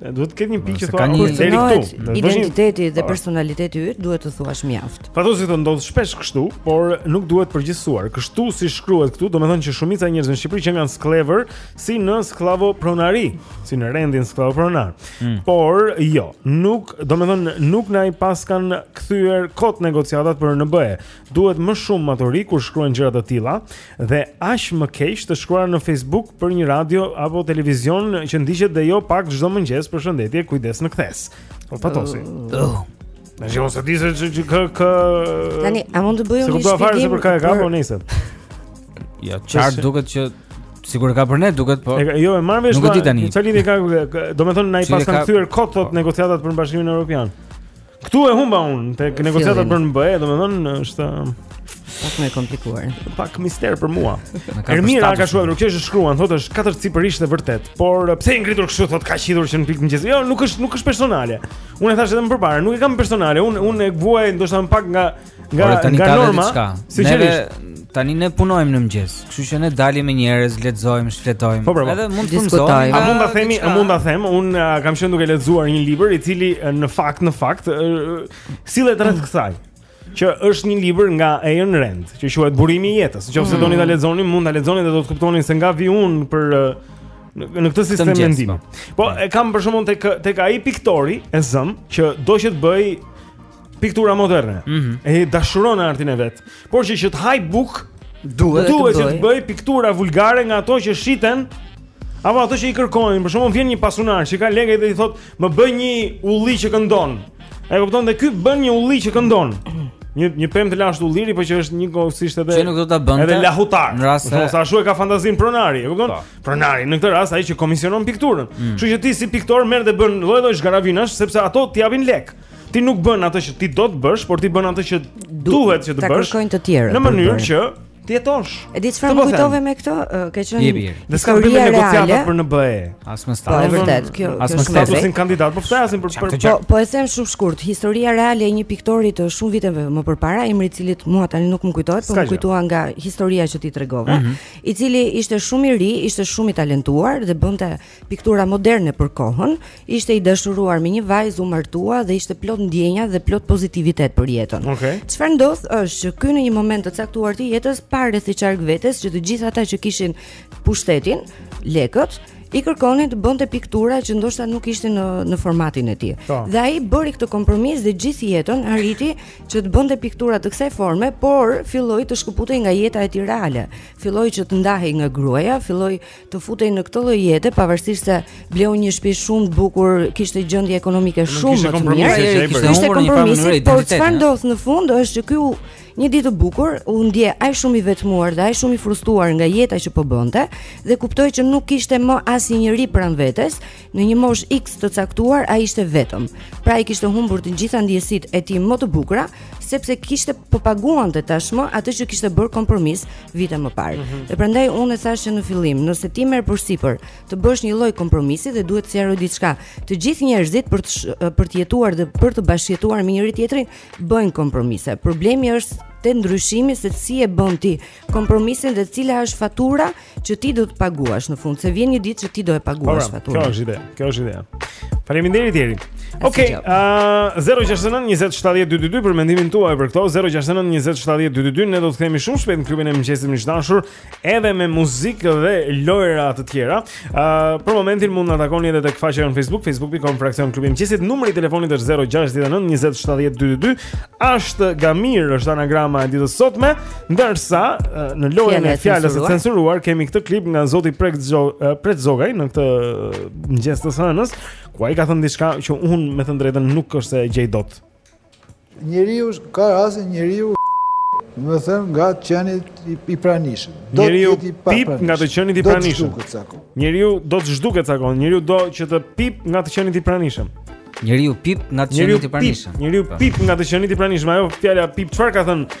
Duhet të ketë një pikë që thua kur deri këtu. Identiteti dhe personaliteti yt duhet të thuash mjaft. Fatosi thotë ndodh shpesh kështu, por nuk duhet përgjithësuar. Kështu si shkruhet këtu, domethënë që shumica e njerëzve në Shqipëri qenkan skllevër si në skllavopronari, si në rendin skllavopronar. Hmm. Por jo, nuk, domethënë nuk na i paskan kthyer kot negociatat për në BE. Duhet më shumë maturi kur shkruajnë gjëra të tilla. Dhe aq më keq të shkruara në Facebook për një radio apo televizion që ndiqet dhe jo pak çdo mëngjes përshëndetje, kujdes në kthesë. Po Fatosi. Oh. Oh. Në gjithë mos e di se që kë kë Tani, a mund të bëj një shpjegim? S'e kuptova se për kë e ka, po nejse Ja, qartë duket që Sigur e ka për ne duket, po. Jo, e marr vesh. Nuk e di tani. Çfarë lidhje ka? Domethënë na i paskan kthyer kot thot negociatat për Bashkimin Evropian. Këtu e humba unë tek negociatat për në BE, domethënë është pak më e komplikuar. Pak mister për mua. Ermira ka shkruar, kjo është shkruan, thotë është katërcipërisht e vërtetë, por pse je ngritur kështu thotë kaq hidhur që në pikë mëngjes. Jo, nuk është nuk është personale. Unë e thashë edhe më parë, nuk e kam personale. Unë unë e vuaj ndoshta më pak nga Nga Ore, tani nga norma, si neve, tani ne punojmë në mëngjes, kështu që ne dalim me njerëz, lexojmë, shfletojmë. Po, po, po. Edhe mund të mësojmë. A mund ta themi, a mund ta them, unë kam qenë duke lexuar një libër i cili në fakt, në fakt, sillet rreth kësaj që është një libër nga Ayn Rand, që quhet Burimi i jetës. Nëse mm. doni ta lexoni, mund ta lexoni dhe do të kuptoni se nga vij unë për në këtë sistem mendimi. Po. po e kam për shkakun tek tek ai piktori e zëmë që do që të bëjë piktura moderne. Mm -hmm. E dashuron artin e vet. Por që që të hajë bukë, duhet të bëj. Duhet të bëj piktura vulgare nga ato që shiten. Apo ato që i kërkojnë, për shkak se vjen një pasanik që ka lekë dhe i thotë, "Më bëj një ulli që këndon." E kupton dhe ky bën një ulli që këndon. Një një pemë të lashtë ulliri, por që është njëkohësisht edhe Që nuk do ta bënte. Edhe lahutar. Në rast se ashtu e ka fantazinë pronari, e kupton? Po. Pronari, në këtë rast ai që komisionon pikturën. Mm. Kështu që ti si piktor merr dhe bën lloj-lloj zhgarravinash sepse ato t'i japin lekë. Ti nuk bën atë që ti do të bësh, por ti bën atë që duhet që të bësh. Ta kërkojnë të tjerët. Në mënyrë që të jetosh. E di çfarë më kujtove me këtë? Ka qenë Dhe s'ka bërë negociata për në BE. As me status. Po vërtet, kjo as me statusin kandidat, po flasim për për po, po e them shumë shkurt, historia reale e një piktori të shumë viteve më përpara, emri i të cilit mua tani nuk më kujtohet, por më kujtua nga historia që ti tregove, mhm. i cili ishte shumë i ri, ishte shumë i talentuar dhe bënte Piktura moderne për kohën, ishte i dashuruar me një vajzë, u martua dhe ishte plot ndjenja dhe plot pozitivitet për jetën. Okej. Okay. Çfarë ndodh është që ky në një moment të caktuar të jetës pa rreth e qark vetes që të gjithë ata që kishin pushtetin, lekët, i kërkonin të bënte piktura që ndoshta nuk ishin në në formatin e tij. Po. Dhe ai bëri këtë kompromis dhe gjithë jetën arriti që të bënte piktura të kësaj forme, por filloi të shkëputej nga jeta e tij reale. Filloi që të ndahej nga gruaja, filloi të futej në këtë lloj jete pavarësisht se bleu një shtëpi shumë të bukur, kishte gjendje ekonomike shumë më të mirë, kishte kompromis, por çfarë ndodh në fund është që ky një ditë të bukur u ndje aq shumë i vetmuar dhe aq shumë i frustruar nga jeta që po bënte dhe kuptoi që nuk kishte më asnjë njeri pranë vetes Në një moshë X të caktuar ai ishte vetëm. Pra ai kishte humbur të gjitha ndjesitë e tij më të bukura, sepse kishte po paguante tashmë atë që kishte bërë kompromis vite më parë. Mm -hmm. Dhe prandaj unë e thashë që në fillim, nëse ti merr përsipër të bësh një lloj kompromisi dhe duhet të sqaroj diçka, të gjithë njerëzit për të për të jetuar dhe për të bashkëjetuar me njëri-tjetrin bëjnë kompromise. Problemi është te ndryshimi se si e bën ti kompromisin dhe cila është fatura që ti do të paguash në fund, se vjen një ditë që ti do e paguash po, faturën. Kjo është ideja, kjo është ideja. Faleminderit Jeri. Okej, uh, 069 20 70 222 për mendimin tuaj për këto 069 20 70 222 ne do të kthehemi shumë shpejt në klubin e mëngjesit miq të dashur edhe me muzikë dhe lojëra të tjera. Uh, për momentin mund na takoni edhe tek faqja jonë Facebook, facebook.com fraksion klubi i mëngjesit. Numri i telefonit është 069 20 70 222. Është Gamir, është anagrama e ditës sotme, ndërsa uh, në lojën e fjalës së censuruar kemi këtë klip nga zoti Prek uh, Preç Zogaj në këtë mëngjes të së hënës, ku ai ka thënë diçka që unë them të drejtën nuk është se e gjej dot. Njeriu është ka raste njeriu do të them nga të qenit i pranishëm. Do të jetë i pip nga të qenit i pranishëm. Njeriu do të zhduket sa kohë. Njeriu do që të pip nga të qenit i pranishëm. Njeriu pip nga të qenit i pranishëm. Njeriu pip nga të qenit i pranishëm. Ajo fjala pip çfarë ka thënë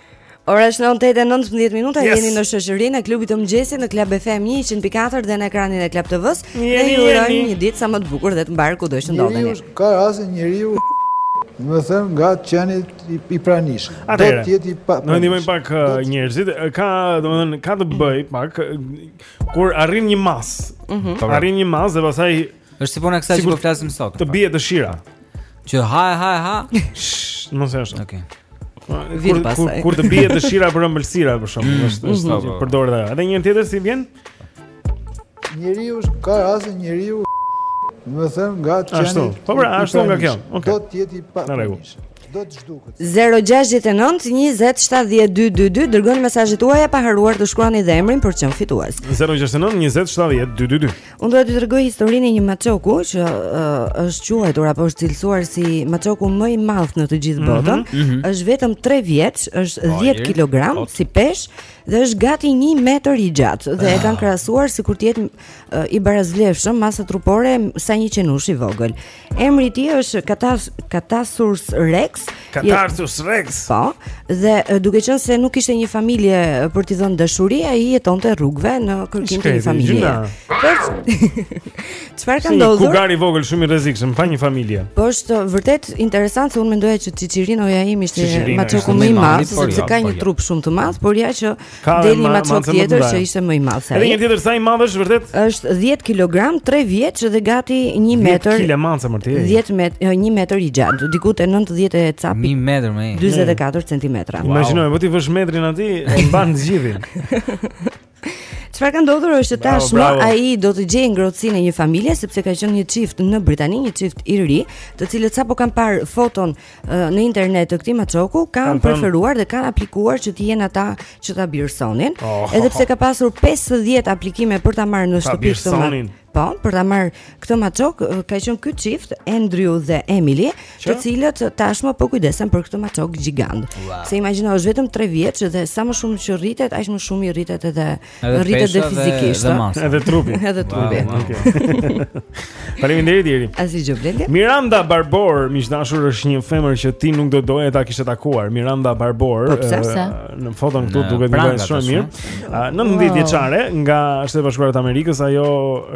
Ora është 9:19 minuta, yes. jeni në shoqërinë e klubit të mëngjesit në Club FM 104 dhe në ekranin e Club TV-s. Ne ju urojmë një ditë sa më të bukur dhe të mbarë kudo që ndodheni. Ju ka raste njeriu, domethënë nga të qenit i, i pranishëm. Do të jetë i pa. Ne ndihmojmë pak uh, njerëzit, ka, domethënë, ka të bëjë pak kur arrin një masë. Mm -hmm. Arrin një masë dhe pastaj Është si puna kësaj që po flasim sot. Të bie dëshira. Që ha ha ha. Mos e ashtu. Okej. Kur, kur, kur të bie dëshira për ëmbëlsira për shkak mm. është është mm. përdor edhe. Edhe një tjetër si vjen? Njeriu ka raste njeriu. Do të them nga çani. Ashtu. Po pra, ashtu nga kjo. Okej. Do të jetë i pa. Në rregull. Do të zhduket. 0692070222 dërgoni mesazhet tuaja pa harruar të shkruani dhe emrin për të qenë fitues. 0692070222. Unë do t'ju tregoj historinë e një maçoku që uh, është quajtur apo është cilësuar si maçoku më i madh në të gjithë mhm, botën. Mm -hmm. Është vetëm 3 vjeç, është 10 kg si peshë dhe është gati 1 metër i gjatë dhe e kanë ah. krahasuar sikur të jetë uh, i barasvlefshëm masa trupore sa një qenush i vogël. Emri i tij është Katas Katasurs Rex. Katasurs Rex. Po, dhe duke qenë se nuk kishte një familje për t'i dhënë dashuri, ai jetonte rrugëve në kërkim të një familje. Çfarë ka ndodhur? Kugar i vogël shumë i rrezikshëm, pa një familje. Po është vërtet interesant se unë mendoja që Çiçirinoja im ishte maçoku më i madh, sepse ka një po, trup shumë të madh, por ja që Ka dhe një maçok tjetër që ishte më i madh se ai. Edhe një tjetër sa i madh është vërtet? Është 10 kg, 3 vjeç dhe gati 1 metër. 10 kg manca më tjetër. 10 metër, 1 jo, metër i gjatë, diku te 90 e ca. 1 metër më. 44 cm. Imagjinoj, po t'i vësh metrin aty, e mban të gjithë. Çfarë ka ndodhur është se tashmë ai do të gjejë ngrohtësinë e një familje sepse ka qenë një çift në Britani, një çift i ri, të cilët sapo kanë parë foton në internet të këtij maçoku kanë preferuar dhe kanë aplikuar që të jenë ata që ta birësonin, oh, edhe pse ka pasur 50 aplikime për ta marrë në shtëpi këtë maçok. Po, për ta marrë këtë maçok ka qenë ky çift Andrew dhe Emily, që? të cilët tashmë po kujdesen për këtë maçok gjigant. Wow. Se imagjino është vetëm 3 vjeç dhe sa më shumë që rritet, aq më shumë i rritet edhe Edhe rritet dhe fizikisht, edhe masa. Edhe trupi. Edhe trupi. Faleminderit Jeri. Asgjë Blendi. Miranda Barbor, miq të dashur, është një femër që ti nuk do doje ta kishe takuar. Miranda Barbor. Po pse? Në foton këtu duket shumë mirë. 19 vjeçare nga Shtetet e Bashkuara të Amerikës, ajo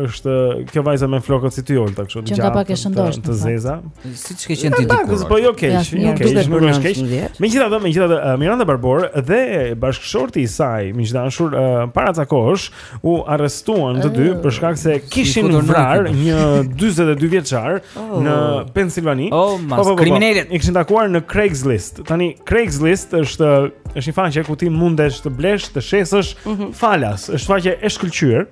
është kjo vajza me flokët si ty Olta, kështu të gjatë. Që ka pak e shëndoshë. Të zeza, Siç ke qenë ti dikur. Po jo keq, jo keq, nuk është keq. Megjithatë, megjithatë uh, Miranda Barbor dhe bashkëshorti i saj, miqdashur, uh, para ca kohësh u arrestuan të dy për shkak se kishin vrarë një 42 vjeçar oh. në Pensilvani. Oh, po, po, po, kriminalët. I kishin takuar në Craigslist. Tani Craigslist është është një faqe ku ti mundesh të blesh, të shesësh mhm. falas. Është faqe e shkëlqyer.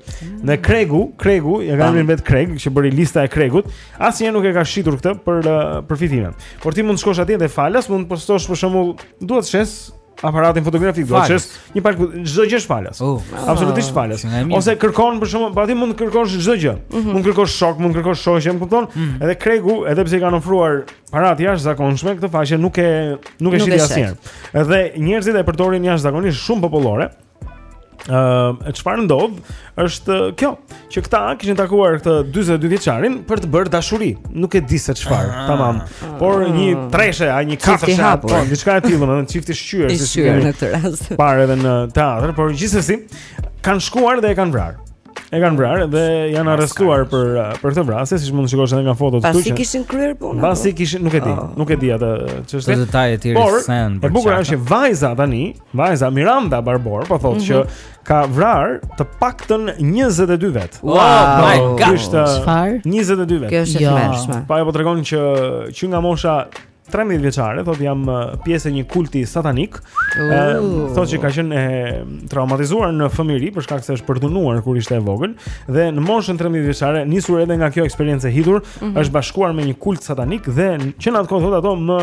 Në Craigu, Craigu, ja kanë vënë Craig, që bëri lista e Craigut, Asnjëherë nuk e ka shitur këtë për përfitime. Por ti mund të shkosh atje dhe falas, mund të postosh për shembull, duhet të shes aparatin fotografik, duhet të shes një palë çdo gjë falas. Uh, Absolutisht falas. Ose kërkon për shembull, po ti mund të kërkosh çdo gjë. Mm -hmm. Mund të kërkosh shok, mund të kërkosh shoqe, më kupton? Mm -hmm. Edhe kregu, edhe pse i kanë ofruar para të jashtëzakonshme, këtë faqe nuk e nuk e shiti asnjëherë. Edhe njerëzit e përdorin jashtëzakonisht shumë popullore. Ëm, uh, çfarë ndodh është kjo, që këta kishin takuar këtë 42 vjeçarin për të bërë dashuri. Nuk e di se çfarë, ah. tamam. Por një ah. treshe, a një katërshe apo diçka e tillë, domethënë çifti shqyer, si shqyer në këtë rast. Parë edhe në teatr, por gjithsesi kanë shkuar dhe e kanë vrarë. E kanë vrarë dhe janë arrestuar për uh, për këtë vrasje, siç mund të shikosh edhe nga fotot këtu. Pasi kishin kryer punën. Pasi kishin, nuk e di, ah. nuk e di atë çështje. Detajet e tjera janë. Por, e bukur është që vajza tani Vajza Miranda Barbor po thotë mm -hmm. që mhm. ka vrarë të paktën 22 vet. Wow, oh my god. Është çfarë? 22 vet. Kjo është e tmerrshme. Pa ajo po tregon që që nga mosha 13 vjeçare, thotë jam pjesë e një kulti satanik. Thotë që ka qenë e traumatizuar në fëmijëri për shkak se është përdhunuar kur ishte e vogël dhe në moshën 13 vjeçare nisur edhe nga kjo eksperiencë e hidhur, mm -hmm. është bashkuar me një kult satanik dhe që në atë kohë thotë ato më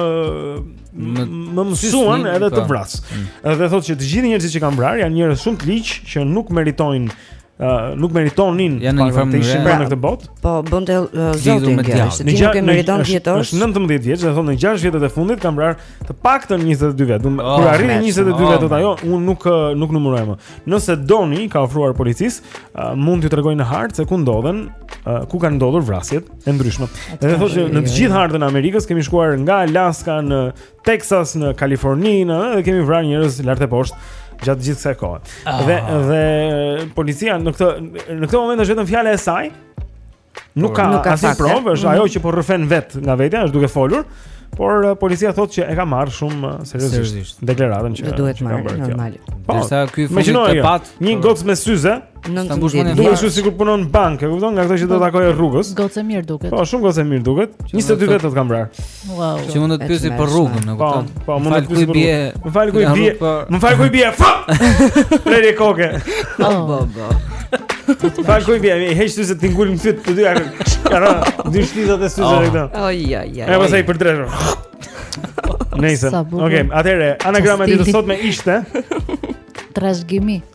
më mësuan edhe të po. vras. Mm. Edhe thotë që të gjithë njerëzit që kam vrarë janë njerëz shumë të ligë që nuk meritojnë Uh, nuk meritonin ja, në fakt të ishin pranë këtë botë. Po bënte uh, zotin kjo. Ti që meriton të jetosh. Është 19 vjeç dhe thotë në 6 vjetët e fundit kam vrarë të paktën 22 vet. Oh, kur arrita 22 vet, thotë ajo, unë nuk nuk numëroj më. Nëse doni, i ka ofruar policisë, uh, mund t'ju tregoj në hartë se ku ndodhen, uh, ku kanë ndodhur vrasjet e ndryshme. Edhe thotë që në të gjithë hartën e Amerikës kemi shkuar nga Alaska në Texas, në Kaliforni dhe kemi vrarë njerëz lart e poshtë gjatë gjithë kësaj kohe. Ah. Dhe dhe policia në këtë në këtë moment është vetëm fjala e saj Nuk ka, nuk ka asnjë provë, është ajo mhm. që po rrëfen vet nga vetja, është duke folur, por eh, policia thotë që e ka marrë shumë eh, seriozisht deklaratën që duhet të marrë normal. Po, Dhe e shikon, është jo. pra një po. gocë me syze, nëntëmbëdhjetë vjeçe. Duket sikur punon në bankë, e kupton, nga këto që do të po. takoje rrugës. Gocë e mirë duket. Po, shumë gocë e mirë duket. 22 vet, thotë, kam vrarë. Wow. Që mund të pyesi për rrugën, e kupton? Po, mund të pyesi për rrugën. Më fal ku i bie. Po. Më fal ku i bie. Preri koke. Po, po, po. Më fal ku i bie. E hesht se t'i ngul në fyt të dyja. Ka dy shtizat e syze këtu. Oj, oj, oj. Ai pastaj për drejtë. Nice. Okej, atëre, anagrama e ditës sotme ishte. Trashëgimi.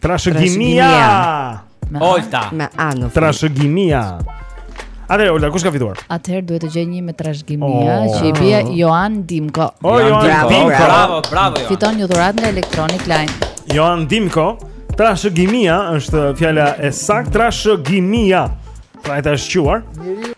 Trashëgimia. Olta. Me a-në. Trashëgimia. Atëherë Olta, kush ka fituar? Atëherë duhet të gjej një me trashëgimia oh. që i bie Joan Dimko. Oh, Joan bravo, Dimko. Bravo, bravo, bravo Joan. Fiton një dhuratë nga Electronic Line. Joan Dimko, trashëgimia është fjala e saktë, trashëgimia. Pra jetë është quar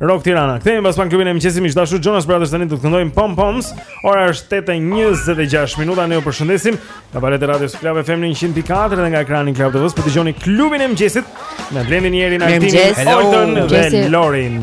Rock Tirana. Kthehemi pas pak në klubin e mëngjesit miq të dashur Jonas Brothers tani do të këndojnë Pom Poms. Ora është 8:26 minuta. Ne ju përshëndesim nga valët e radios Club FM 104 dhe nga ekrani i Club TV-s po dëgjoni klubin e mëngjesit me Blendin, Erin, Altin, Oltën dhe Lorin.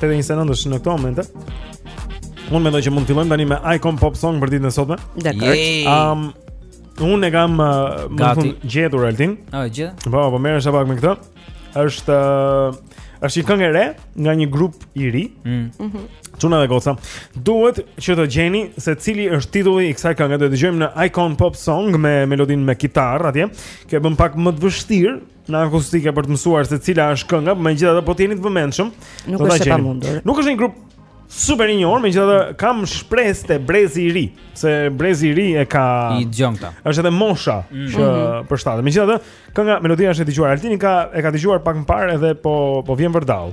8:29 është në këto momente. Unë mendoj që mund të fillojmë tani me Icon Pop Song për ditën e sotme. Dakor. Um, unë e kam uh, më në fund gjetur Altin. Ah, oh, gjë. Po, po merresha pak me këtë? Është uh, është një këngë e re nga një grup i ri. Mm. Mhm. Mm -hmm. Çuna dhe goca. Duhet që të gjeni se cili është titulli i kësaj këngë. Do të dëgjojmë në Icon Pop Song me melodinë me kitarë atje. Kjo e bën pak më të vështirë në akustikë për të mësuar se cila është kënga, megjithatë po të jeni të vëmendshëm. Nuk është e pamundur. Nuk është një grup super i njohur, megjithatë kam shpresë te Brezi i ri, se Brezi i ri e ka, i dëgjon. Është edhe mosha mm. që mm -hmm. përshtatet. Megjithatë, kënga melodia është e dëgjuar. Altini ka e ka dëgjuar pak më parë edhe po po vjen vërdall.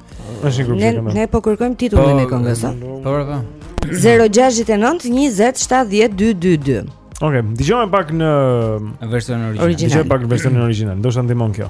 Është një grup që e këndon. Ne po kërkojmë titullin e po, këngës, a? Po, po, po. 069 20 70 222. Ok, dëgjojmë pak në versionin origjinal. Dëgjojmë pak në versionin origjinal. Ndoshta ndihmon kjo.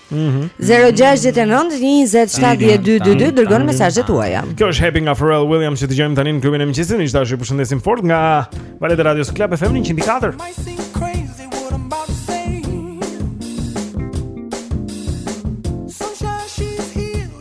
Mhm. 0692070222 dërgoni mesazhet tuaja. Kjo është Happy nga Pharrell Williams që dëgjojmë tani në klubin e mëngjesit. Miq të dashur, ju përshëndesim fort nga valët e Radios Club FM 104.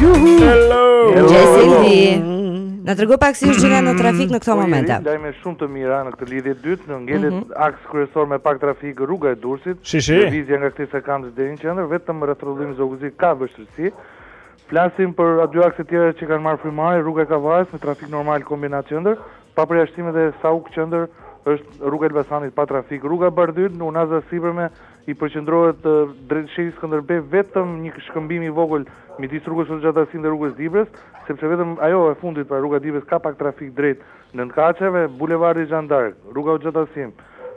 Juhu! Hello! Hello! Na trego pak si është gjendja në trafik në këto po, momente. Lajme shumë të mira në këtë lidhje të dytë, ngelet mm -hmm. aks kryesor me pak trafik rruga e Durrësit. Lëvizja nga kthesa e Kamzës deri në qendër, vetëm rrethrrotullimi Zogu i Zi ka vështirësi. Flasim për ato dy akset tjera që kanë marrë frymëmarrje, Rruga e Kavajës me trafik normal Kombinat-Qendër, pa përjashtime dhe Sauk-Qendër është Rruga e Elbasanit pa trafik. Rruga Bardhyl në unazën e sipërme i përqendrohet drejt Sheshit Skënderbej vetëm një shkëmbim i vogël midis Rrugës Hoxha Tahsin dhe Rrugës Dibrës, sepse vetëm ajo e fundit pra Rruga Dibrës ka pak trafik drejt Nënkaçeve, Bulevardi Zhan Dark, Rruga Hoxha Tahsin.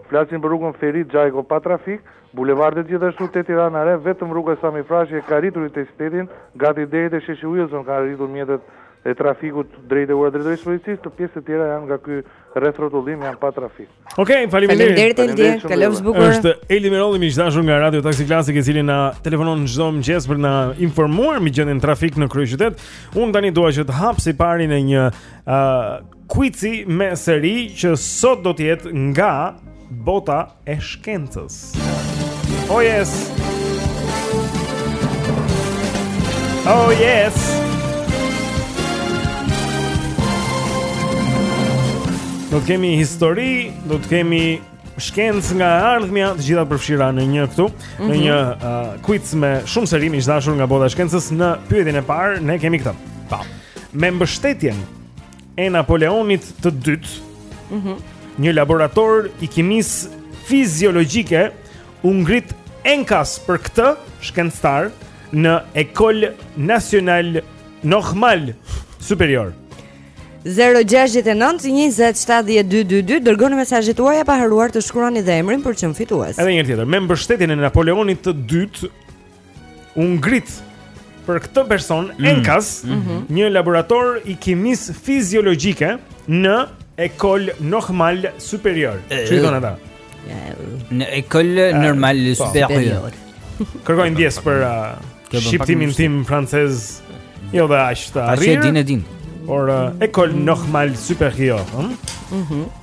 Flasim për Rrugën Ferit Xhajko pa trafik, Bulevardet gjithashtu te Tirana Re, vetëm rruga Sami Frashëri ka rritur intensitetin, gati deri te sheshi Wilson kanë rritur mjetet e trafikut drejt te ura drejtorisë së policisë, pjesët e tjera janë nga ky rrethrrotullim janë pa trafik. Okej, okay, faleminderit. Faleminderit shumë. Kalofsh bukur. Është Eldi Mirolli miq të dashur nga Radio Taxi Classic i cili na telefonon çdo mëngjes për t'na informuar mbi gjendjen e trafikut në kryeqytet. Unë tani dua që të hap siparin e një uh, Kuici me seri që sot do të jetë nga bota e shkencës. Oh yes. Oh yes. Do të kemi histori, do të kemi shkencë nga e ardhmja, të gjitha të përfshira në një këtu, mm -hmm. në mhm. një uh, quiz me shumë seri miq të dashur nga bota e shkencës në pyetjen e parë, ne kemi këtë. Pa. Po. Me mbështetjen e Napoleonit të dytë, mm -hmm. një laborator i kimisë fiziologjike u ngrit enkas për këtë shkencëtar në Ecole Nationale Normale Supérieure. 0-6-9-20-70-222 Dërgoni mesazhet tuaja pa harruar të shkruani dhe emrin për çmimin fitues Edhe një herë tjetër Me mbështetjen e Napoleonit të dytë u ngrit për këtë person mm. Enkas, mm -hmm. një laborator i kimisë fiziologjike në Ecole Normale Supérieure. Ç'i thonë ata? Në Ecole Normale po. Supérieure. Kërkoj ndjesë për uh, shqiptimin tim francez. Jo dhe aq të arrirë. Ashtë e din e din. Por uh, Ecole Normale Supérieure. Hm? Mhm. Mm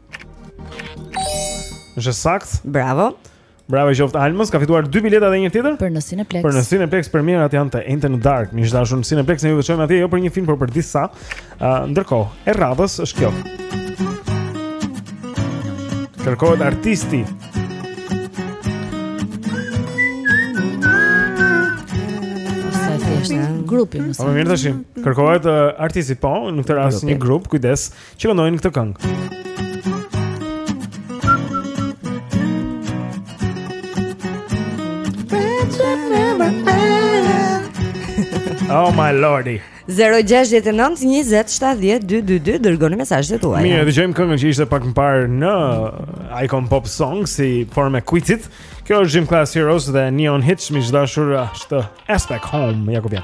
Është sakt. Bravo. Bravo qoftë Almës, ka fituar dy bileta dhe një tjetër? Për në Cineplex. Për në Cineplex premierat janë të enjten në darkë. Miq të dashur në Cineplex ne ju çojmë atje jo për një film, por për disa. Uh, ndërkohë, e radhës është kjo. Kërkohet artisti. Grupi, më saktë. Po mirë tashi. Kërkohet uh, artisti po, në këtë rast një grup, kujdes. Që këndojnë këtë këngë. Oh my lordy. 0692070222 dërgoni mesazhet tuaja. Mirë, dëgjojmë këngën që ishte pak më parë në Icon Pop Song si formë quizit. Kjo është Gym Class Heroes dhe Neon Hitch, miq dashur, është Ass Back Home, Jakobia.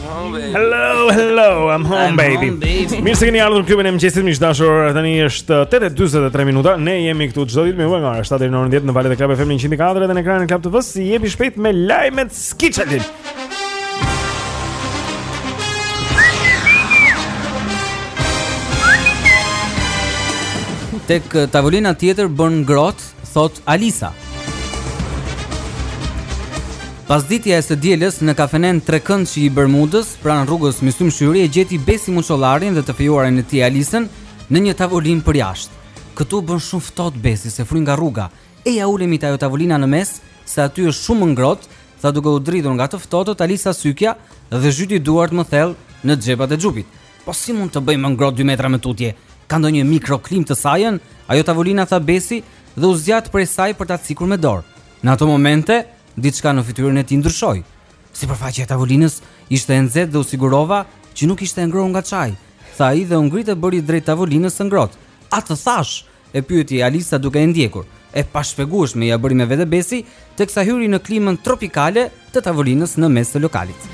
Hello, hello, I'm home, I'm baby. home baby. Mirë se keni ardhur në klubin e mëngjesit, miq dashur. Ora tani është 8:43 minuta. Ne jemi këtu çdo ditë me ju nga ora 7 deri në orën 10 në valët e Club FM 104 dhe në ekranin e Club TV. Besi, jepi shpejt me lajmet Skiç, Altin. Tek tavolina tjetër bën ngrohtë thotë Alisa. Pasditja e së dielës në kafenen Trekëndshi i Bermudës, pranë rrugës Myslym Shyri e gjeti Besi Muçollarin dhe të fejuarën e tij Alisën në një tavolinë përjashtë. Këtu bën shumë ftohtë Besi, se fryn nga rruga. Eja ulemi te ajo tavolina në mes, se aty është shumë më ngrohtë, tha duke u dridhur nga të ftohtët Alisa Sykja dhe zhyti duart më thellë në xhepat e xhupit. Po si mund të bëjë më ngrohtë 2 metra më tutje? Ka ndonjë mikroklimë të sajën ajo tavolina? tha Besi dhe u zgjat prej saj për ta cikur me dorë. Në ato momente, diçka në fytyrën e tij ndryshoi. Sipërfaqja e tavolinës ishte e nxehtë dhe u sigurova që nuk ishte e ngrohur nga çaji, tha ai dhe u ngrit e bëri drejt tavolinës së ngrohtë. A të thashë, E pyeti Alisa duke e ndjekur. E pashpjegueshme ia bëri me vete Besi, teksa hyri në klimën tropikale të tavolinës në mes të lokalit.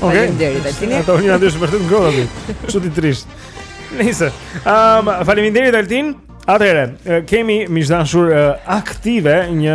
Faleminderit okay. Altini. Ato një atë është vërtet ngrohtë aty. Kështu ti trisht. Nëse. Ehm, um, faleminderit Altin. Atëherë, kemi miq të dashur aktive një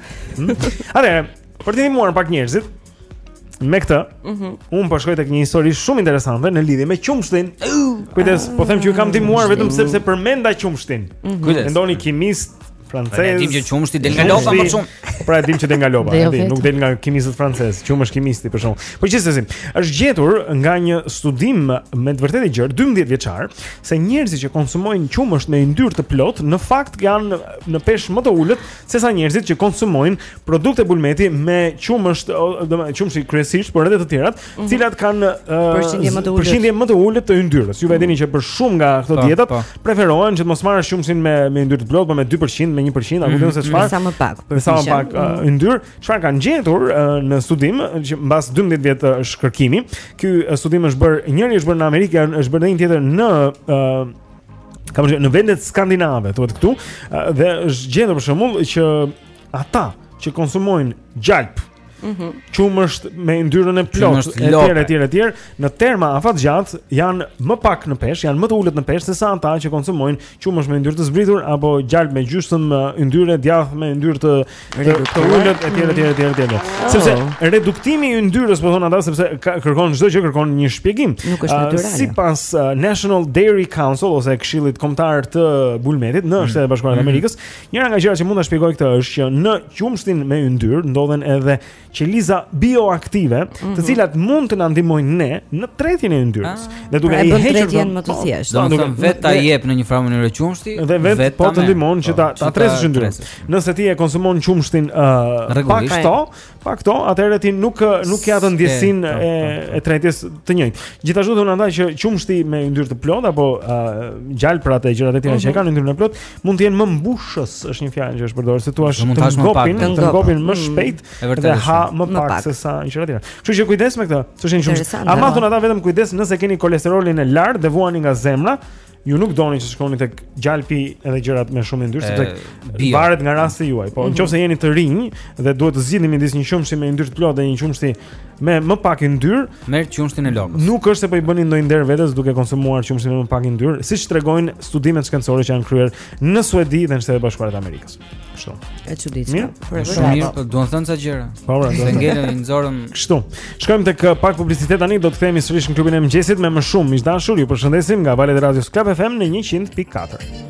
Hmm? Atëherë, për të ndihmuar pak njerëzit me këtë, mm -hmm. unë po shkoj tek një histori shumë interesante në lidhje me qumështin. Kujdes, po them që ju kam ndihmuar vetëm sepse përmenda qumështin. Mm -hmm. Kujdes. Mendoni kimist francez. Ne dimë që qumështi del nga lopa më shumë. Pra e dimë që del nga lopa, e di, nuk del nga kimistët francez, qumësh kimisti për shaka. Po gjithsesi, është gjetur nga një studim me të vërtetë të gjërë 12 vjeçar se njerëzit që konsumojnë qumësht me yndyrë të plotë në fakt janë në peshë më të ulët sesa njerëzit që konsumojnë produkte bulmeti me qumësht, domethënë qumshi kryesisht, por edhe të tjerat, të mm -hmm. cilat kanë uh, përqindje më të ulët, përqindje më të ulët të yndyrës. Ju e dini që për shumë nga këto po, dietat po. preferohen që të mos marrësh qumshin me me yndyrë të plotë, por me 2%, me 1%, mm -hmm. apo ku di unë se çfarë. Sa më pak, pra sa më pak uh, mhm. yndyrë, çfarë kanë gjetur uh, në studim që mbas 12 vjetësh uh, kërkimi, ky uh, studim është bërë, njëri është bërë në Amerikë, është bërë dhe një tjetër në uh, Kam në vendet skandinave, thotë këtu, dhe është gjetur për shembull që ata që konsumojnë gjalp, mm -hmm. qumësht me yndyrën e plotë, etj, etj, etj, në terma afatgjat janë më pak në peshë, janë më të ulët në peshë se sa ata që konsumojnë qumësht me yndyrë të zbritur apo gjalp me gjysmë yndyrë djathë me yndyrë të të ulët etj etj etj etj. Sepse oh. reduktimi i yndyrës po thonë ata sepse kërkon çdo gjë kërkon një shpjegim. Uh, Sipas uh, National Dairy Council ose Këshillit Kombëtar të Bulmetit në mm. Shtetet e Bashkuara të mm. Amerikës, njëra nga gjërat që mund ta shpjegojë këtë është që në qumështin me yndyrë ndodhen edhe qeliza bioaktive, mm -hmm. të mhm. cilat mund të na ndihmojnë ne në tretjen e yndyrës. Ah, dhe duke pra i hequr tretjen më të po, thjeshtë. Do të thonë vetë ta jep në një farë mënyrë qumshti dhe vetë vet po të ndihmon që po, ta ta tresësh yndyrën. Nëse ti e konsumon qumshtin uh, pa këto, pa këto, atëherë ti nuk nuk ke atë ndjesinë po, e e tretjes të njëjtë. Gjithashtu do të thotë që qumshti me yndyrë të plotë apo uh, gjalprat e gjërat e tjera që mhm. kanë yndyrën e plotë mund të jenë më mbushës, është një fjalë që është përdorur, se thua të ngopin, të ngopin më mm. shpejt dhe ha më pak se sa gjëra tjera. Kështu që kujdes me këtë, sepse shumë. Ama thonë ata vetëm kujdes nëse keni kolesterolin e lartë dhe vuani nga zemra, ju nuk doni të shkoni tek gjalpi edhe gjërat me shumë yndyrë sepse varet nga rasti juaj. Po mhm. nëse jeni të rinj dhe duhet të zgjidhni midis një qumshi me yndyrë të plotë dhe një qumshi me më pak yndyrë, Merr qumështin e lopës. Nuk është se po i bëni ndonjë nder vetes duke konsumuar qumështin me më pak yndyrë, siç tregojnë studimet shkencore që janë kryer në Suedi dhe në Shtetet e Bashkuara të Amerikës. Kështu. E çuditshme. Mirë, shumë mirë, po duan thënë ca gjëra. Po, pra, do të ngelen, i nxorëm. Kështu. Shkojmë tek uh, pak publicitet tani, do të kthehemi sërish në klubin e mëngjesit me më shumë miq të dashur. Ju përshëndesim nga valët e radios Club FM në 100.4.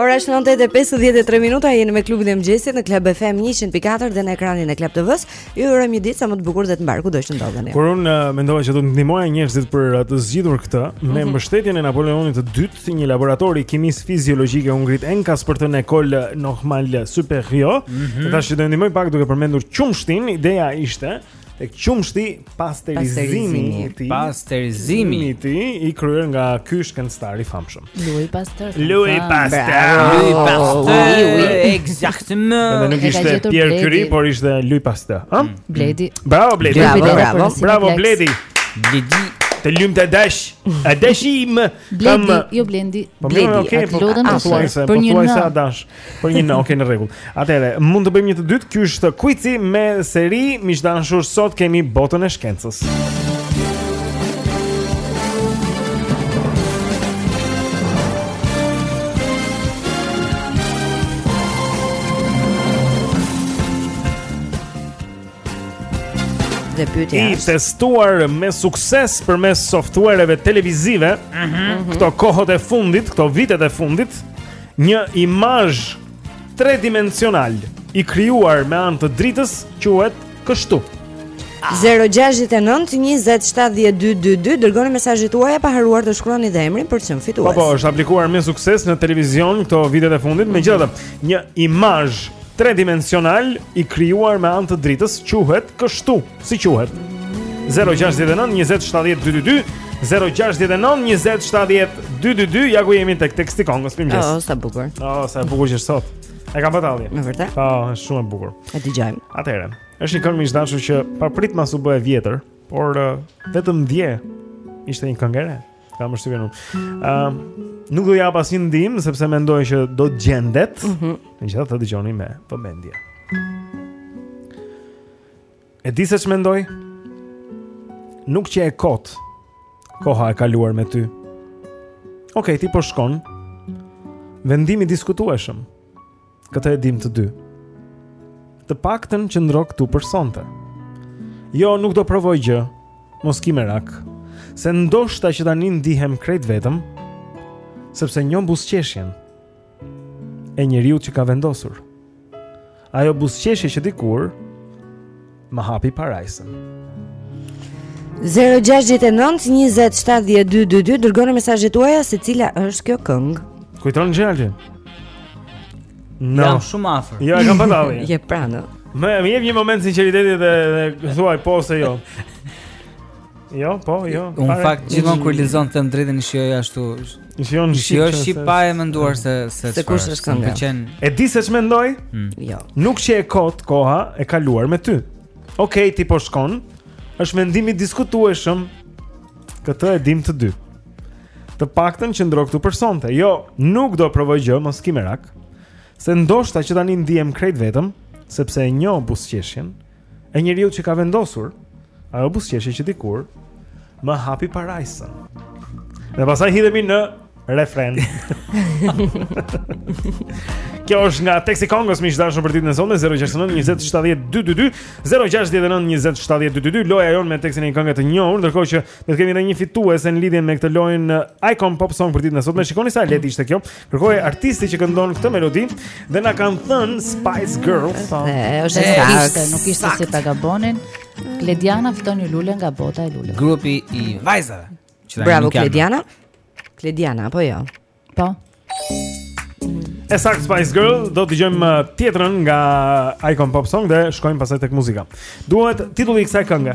Ora 9:53 minuta, jeni me klubin e mëngjesit në Club FM 100.4 dhe në ekranin e Club TV-së. Ju urojmë një ditë sa më të bukur dhe të mbarë kudo që të ndodheni. Por unë eh, mendova që do të ndihmoja njerëzit për eh, të zgjidhur këtë me mhm. mbështetjen e Napoleonit të Tretë. si një laborator i kimisë fiziologjike u ngrit enkas për të në École Normale Supérieure. Mm -hmm. Tash do ndihmoj pak duke përmendur qumështin, ideja ishte tek qumështi pasterizimi i tij. Pasterizimi i tij i kryer nga ky shkencëtar i famshëm. Louis Pasteur. Louis Pasteur. Louis Pasteur. Exactement. Nuk ishte Pierre Curie, por ishte Louis Pasteur. Ëh? Mm. Bledi. Mm. Bravo Bledi. Bravo, bravo. Bravo Bledi. Bledi. Të lumt e dash. A dashim. Blendi, jo Blendi, po Blendi. Po okay, po, lutem të thuaj se për po një në. Dash, për një në, okay në rregull. Atëherë, mund të bëjmë një të dytë, ky është kuici me seri, miq të dashur, sot kemi botën e shkencës. Dhe pyetja është. I testuar me sukses përmes softuereve televizive. Mhm. Mm këto kohët e fundit, këto vitet e fundit, një imazh tridimensional i krijuar me anë të dritës quhet kështu. 069 20 70 222 Dërgoni mesazhet tuaja pa harruar të shkruani dhe emrin për të qenë fitues Po po, është aplikuar me sukses në televizion këto vitet e fundit mm -hmm. Megjithatë një imazh Tredimensional i krijuar me anë të dritës quhet kështu, si quhet? 069 20 70 222 069 20 70 222 ja ku jemi tek teksti i këngës në mëngjes. Oh, sa bukur. Oh, sa bukur që është sot. E kam italiane. Me vërtet? Po, oh, është shumë e bukur. E dëgjojmë. Atëherë, është një këngë miq të dashur që papritmas u bë e vjetër, por uh, vetëm dje ishte një këngë e re. Kam përshtypjen unë. Ëm, nuk do jap asnjë ndihmë sepse mendoj që do të gjendet. Ëh. Mm Megjithatë dëgjoni me vëmendje. E di se ç'mendoj? Nuk qe kot. Koha e kaluar me ty. Okej, okay, ti po shkon. Vendim i diskutueshëm. Këtë e dim të dy. Të paktën qëndro këtu për sonte. Jo, nuk do provoj gjë. Mos ki merak. Se ndoshta që tani ndihem krejt vetëm, sepse njoh buzëqeshjen e njeriut që ka vendosur. Ajo buzëqeshje që dikur Më hapi parajsën. 069 20 70 222 Dërgoni mesazhet tuaja se cila është kjo këngë Kujton në gjelë no. Jam shumë afër Jo, e kam italiane prano Më jep një moment sinqeriteti dhe, dhe thuaj po se jo Jo, po, jo. Unë në fakt gjithmonë kur lexon them të drejtën i shijoj ashtu. I shijon shqip. Jo, shqip pa e menduar se se se kush është kënga. Pëlqen. E di se ç'mendoj? Mm. Jo. Nuk qe kot koha e kaluar me ty. Okej, okay, ti po shkon. Është vendim i diskutueshëm. Këtë e dim të dy. Të paktën qëndro këtu për sonte. Jo, nuk do provoj gjë, mos ki merak. Se ndoshta që tani ndihem krejt vetëm, sepse e njoh buzëqeshjen, E njeriu që ka vendosur ajo buzëqeshje që dikur më hapi parajsën. Dhe pasaj hidhemi në refren. Kjo është nga teksti i këngës miq të dashur për ditën e sotme 069 20 70 222 069 20 70 222 loja jonë me tekstin e një kënge të njohur ndërkohë që do të kemi edhe një fitues në lidhje me këtë lojën uh, Icon Pop Song për ditën e sotme shikoni sa lehtë ishte kjo Kërkohej artisti që këndon këtë melodi dhe na kanë thënë Spice Girls. Po, është e saktë, nuk ishte se ta gabonin. Klediana fiton një lule nga bota e luleve. Grupi i vajzave. Bravo Klediana. Klediana apo jo? Po. E saktë Spice Girl, do të dëgjojmë uh, tjetrën nga Icon Pop Song dhe shkojmë pasaj tek muzika. Duhet titulli i kësaj kënge.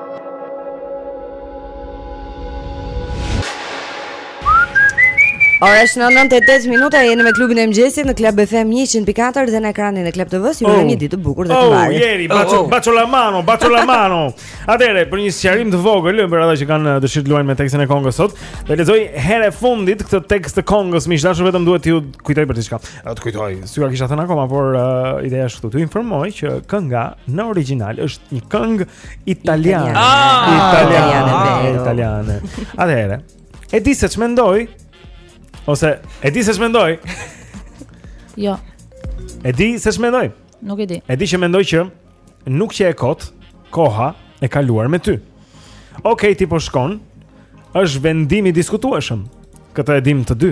Ora është 9:08 minuta, jeni me klubin e mëngjesit në Club FM 104 dhe në ekranin e Club TV-s. Ju urojmë oh. një ditë të bukur dhe të oh, mbarë. Oh, jeri, bacio, oh, oh. bacio la mano, bacio la mano. Atëre, për një sqarim të vogël, për ata që kanë uh, dëshirë të luajnë me tekstin e këngës sot, do lexoj herë e fundit këtë tekst të këngës, miq të dashur vetëm duhet t'ju kujtoj për diçka. Të kujtoj, s'jua kisha thënë akoma, por uh, ideja është këtu, t'ju informoj që kënga në origjinal është një këngë Italiane. Ah, italiane, ah, italiane. Atëherë, e di se ç'mendoj ose e di se ç'mendoj. Jo. E di se ç'mendoj. Nuk e di. E di që mendoj që nuk qe e kotë koha e kaluar me ty. Okej, okay, ti po shkon. Është vendim i diskutueshëm. Këtë e dim të dy.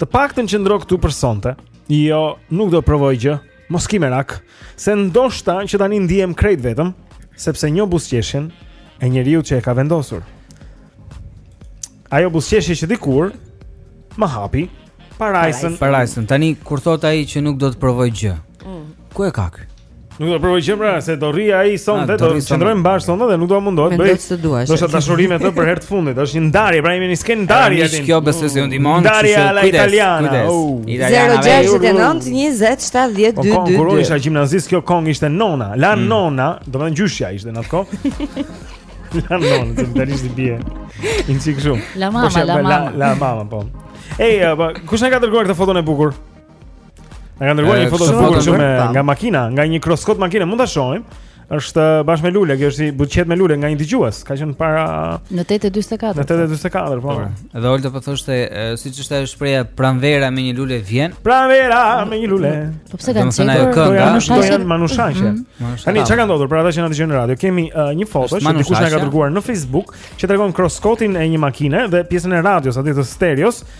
Të paktën qëndro këtu për sonte. Jo, nuk do provoj gjë. Mos ki merak, se ndoshta që tani ndihem krejt vetëm, sepse njoh buzëqeshjen e njeriut që e ka vendosur. Ajo buzëqeshje që dikur më hapi parajsën. Parajsën. Tani kur thotë ai që nuk do të provoj gjë. Mm. Ku e ka ky? Nuk do të provoj gjë pra, se do rri ai sonte, ah, do qëndrojmë bashkë sonte dhe nuk do të mundohet bëj. Do të dashurohem për herë të fundit. Është një ndarje, pra jemi në skenë ndarje aty. Kjo besoj se u ndihmon, kështu që kujdes. Kujdes. Italiana dhe ju. 069 20 70 222. Këngë kur isha gjimnazist kjo këngë ishte nona. La mm. nona, do të thonë gjyshja ishte në atë kohë. La nona, do të dalë si bie. Inci kështu. La mama, po, la mama. La, la mama po. Ej, eh, po, kush na ka dërguar këtë foton e bukur? Na ka dërguar një eh, foto të bukur shumë nga makina, nga një kroskot makine, mund ta shohim. Është bashkë me lule, kjo është si buqetë me lule nga një dëgjues, ka qenë para në 8:44. Në 8:44, po. Edhe Olta po thoshte, siç është ajo shprehja, pranvera me një lule vjen. Pranvera me një lule. Po pse kanë thënë ajo kënga? Do jenë manushaqe. Mhm. Tani çka ka ndodhur për ata që na dëgjojnë në radio? Kemi një foto që dikush na e ka dërguar në Facebook që tregon kroskotin e një makine dhe pjesën e radios aty të stereos. Ëh,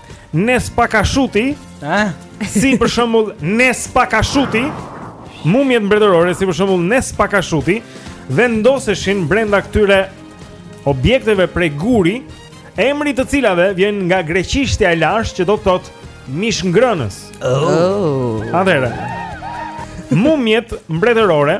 Nespakashuti, ha? Si për shembull Nespakashuti, mumjet mbretërore si për shembull Nespakashuti vendoseshin brenda këtyre objekteve prej guri, emri të cilave vjen nga greqishtja e lashtë që do të thotë mishngrënës. Oh. Atëherë. Mumjet mbretërore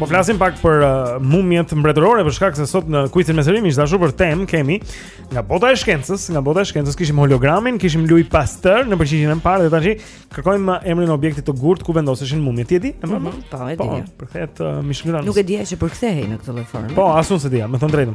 Po flasim pak për uh, mumjet mbretërore për shkak se sot në kuizin mesërim, ish dashur për temë kemi nga bota e shkencës, nga bota e shkencës kishim hologramin, kishim Louis Pasteur në përgjigjen e parë dhe tash kërkojmë uh, emrin e objektit të gurtë ku vendoseshin mumjet. Ti e di? Mm -hmm. Po, e di. Po, përkthehet uh, mishngrën. Nuk e dija që përkthehej në këtë lloj forme. Po, as un s'e dija, me thën drejtën.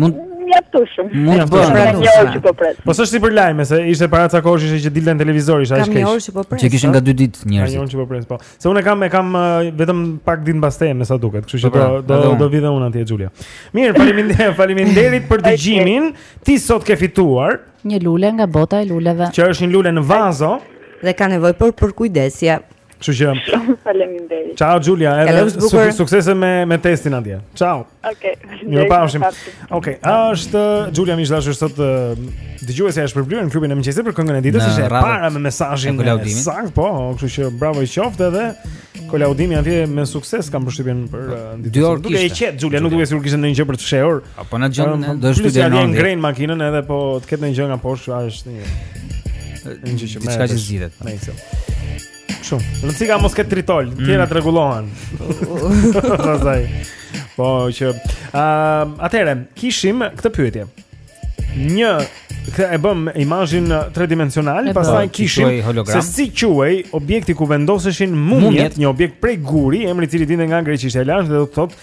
Mund mjaftueshëm. Mund të bësh pra një orë që po pres. Po s'është si për lajme se ishte para ca kohësh ishte që dilte në televizor ishte aq keq. Një orë që po pres. Që kishin nga dy ditë njerëz. Një orë që po pres po. Se unë kam e kam vetëm pak ditë mbas teje me sa duket, kështu që po, do pra, do do vi dhe unë atje Xhulia. Mirë, faleminderit, faleminderit për dëgjimin. Ti sot ke fituar një lule nga bota e luleve. Që është një lule në vazo dhe ka nevojë për përkujdesje. Kështu që Shumë faleminderit. Ciao Xhulia, edhe su suksese me me testin atje. Ciao. Okej. Okay, Mirupafshim. Okej, okay, është Xhulia më dashur sot dëgjuesja e shpërblyer në klubin e mëngjesit për këngën e ditës, ishte e para me mesazhin e Kolaudimit. Saktë po, kështu që bravo i qoftë edhe Kolaudimi atje me sukses kam përshtypjen për ditën. Dukej e qetë Xhulia, nuk dukej sikur kishte ndonjë gjë për të fshehur. A po na dëgjon ne? Do të shtyjë ngrejnë makinën edhe po të ketë ndonjë gjë nga poshtë, a është një diçka që zgjidhet. Po. Nice. Kështu. Një çikë mos ketë tritol, mm. tjerat rregullohen. Pastaj. Po që ë uh, atëherë kishim këtë pyetje. Një Këtë e bëmë imazhin tredimensional, pastaj kishim se si quhej objekti ku vendoseshin mumjet, një objekt prej guri, emri i të cilit vinte nga greqishtja e lashtë dhe do të thotë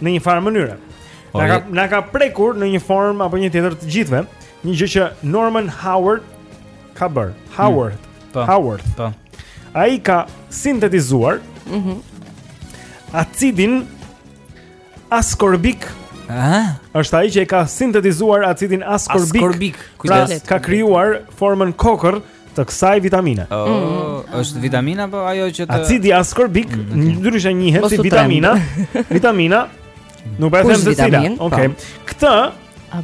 në një farë mënyre. Po, na ka na ka prekur në një formë apo një tjetër të gjithëve, një gjë që Norman Haworth ka bërë. Hmm. Haworth, mm, po, Haworth. Po. Ai ka sintetizuar Mhm. Mm acidin askorbik. Ëh. Është ai që e ka sintetizuar acidin askorbik. Askorbik. Pra, ka krijuar formën kokërr. të kësaj vitamine. Oh, mm. është vitamina apo ajo që të Acidi askorbik, mm, okay. ndryshe njihet si vitamina. vitamina. Nuk po e them se cila. Okej. Okay. Po. Këtë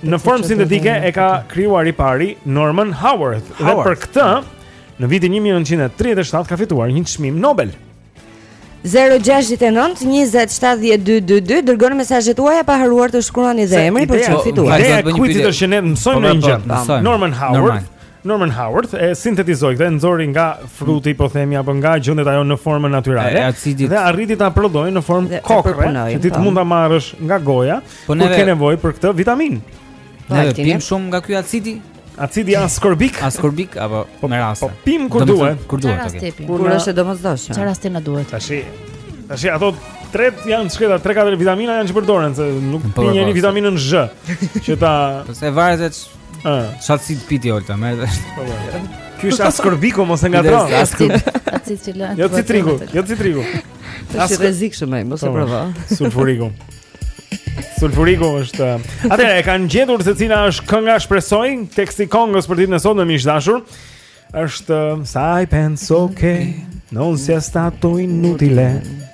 në formë sintetike e ka krijuar i pari Norman Haworth. Dhe për këtë në vitin 1937 ka fituar një çmim Nobel. 0-6-9-20-70-222 Dërgoni mesazhet tuaja pa harruar të shkruani dhe emrin për që fituar Ideja e kuizit është që ne mësojmë ndonjë gjë Norman Haworth Norman Haworth e sintetizoi këtë e nxori nga fruti po themi apo nga gjendet ajo në formën natyrale dhe arriti ta prodhojë në formë kokrre që ti të po. mund ta marrësh nga goja po kur ke nevojë për këtë vitaminë. Ne pim shumë nga ky acidi. Acidi askorbik? Askorbik apo po, me raste. Po pim kur duhet. Kur duhet, okay. Kur është domosdoshmë. Çfarë rasti na duhet? Tashi. Tashi ato tre janë këta tre katër vitamina janë që përdoren se nuk pi njeri vitaminën Z që ta po, se varet se çfarë acidi pi ti Olta më edhe po ky është askorbiku mos e ngatërro acid cilin jo citriku jo citriku është i rrezikshëm ai mos e provo sulfuriku Sulfuriku është. Atëherë e kanë gjetur se cila është kënga shpresoj teksti këngës për ditën e sotme miq të dashur. Është sa i penso che non sia stato inutile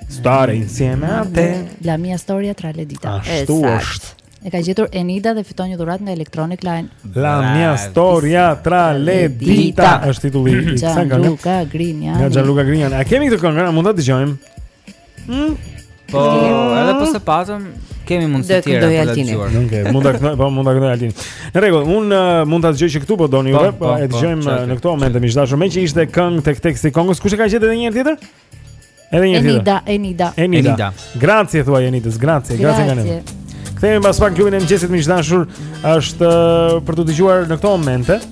stare insieme a te. La mia storia tra le dita. Ashtu është. E ka gjetur Enida dhe fiton një dhuratë nga Electronic Line. La mia storia tra le dita është titulli i kësaj kënge. Gianluca Grignani. Gianluca Grignani. A kemi këtë këngë? A mund ta dëgjojmë? Hm? Po, edhe po s'e patëm kemi mundësi të tjera për ta dëgjuar. Nuk e kemi, mund ta këndoj, po mund ta këndojë Altini. Në rregull, unë uh, mund ta dëgjoj që këtu po doni po, juve, po, po e dëgjojmë uh, në këtë moment miq të dashur. Meqë ishte këngë tek teksti këngës, kush e ka gjetur edhe një herë tjetër? Edhe një herë. Enida, Enida. Enida. Grazie thuaj Enidës, grazie, grazie kanë. Grazie. Kthehemi pas pak në klubin e mëngjesit miq të dashur, është uh, për të dëgjuar në këtë moment.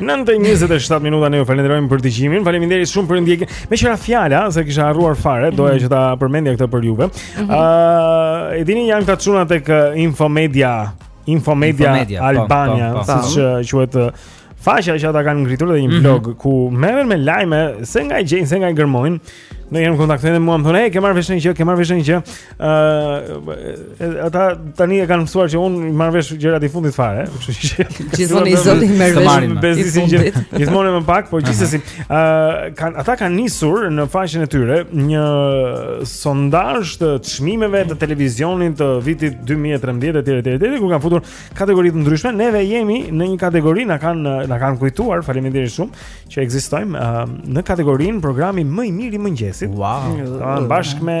9:27 minuta ne ju falenderojmë për dëgjimin. Faleminderit shumë për ndjekjen. Meqë ra fjala se kisha harruar fare, doja që ta përmendja këtë për juve. Ëh, mhm. uh, e dini janë këta çuna tek Infomedia, Infomedia, Infomedia po, Albania, po, po, siç quhet faqja që ata kanë ngritur dhe një mhm. blog mm -hmm. ku merren me lajme se nga i gjejnë, se nga i gërmojnë Dhe janë kontaktuar me mua më thonë, "Hey, ke marrë vesh një gjë, ke marrë vesh një gjë." Ëh, ata tani e kanë mësuar që unë i marr vesh gjërat i fundit fare, kështu që gjithmonë i zoti merr vesh. Merr vesh i zoti gjithmonë më pak, por gjithsesi, ëh, kanë ata kanë nisur në faqen e tyre një sondazh të çmimeve të televizionit të vitit 2013 etj etj etj, ku kanë futur kategori të ndryshme. Neve jemi në një kategori na kanë na kanë kujtuar, faleminderit shumë, që ekzistojmë uh, në kategorinë programi më i mirë i mëngjesit. Wow. Uh, bashkë me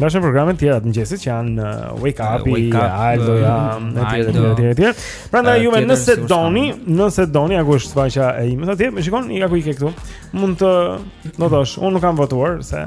bashkë me programet tjera të mëngjesit që janë uh, Wake Up, uh, Wake Up, Aldo, etj, etj, etj. Prandaj juve nëse doni, nëse doni ajo është faqja ime atje, e shikon, ja ku i ke këtu. Mund të votosh, unë nuk kam votuar se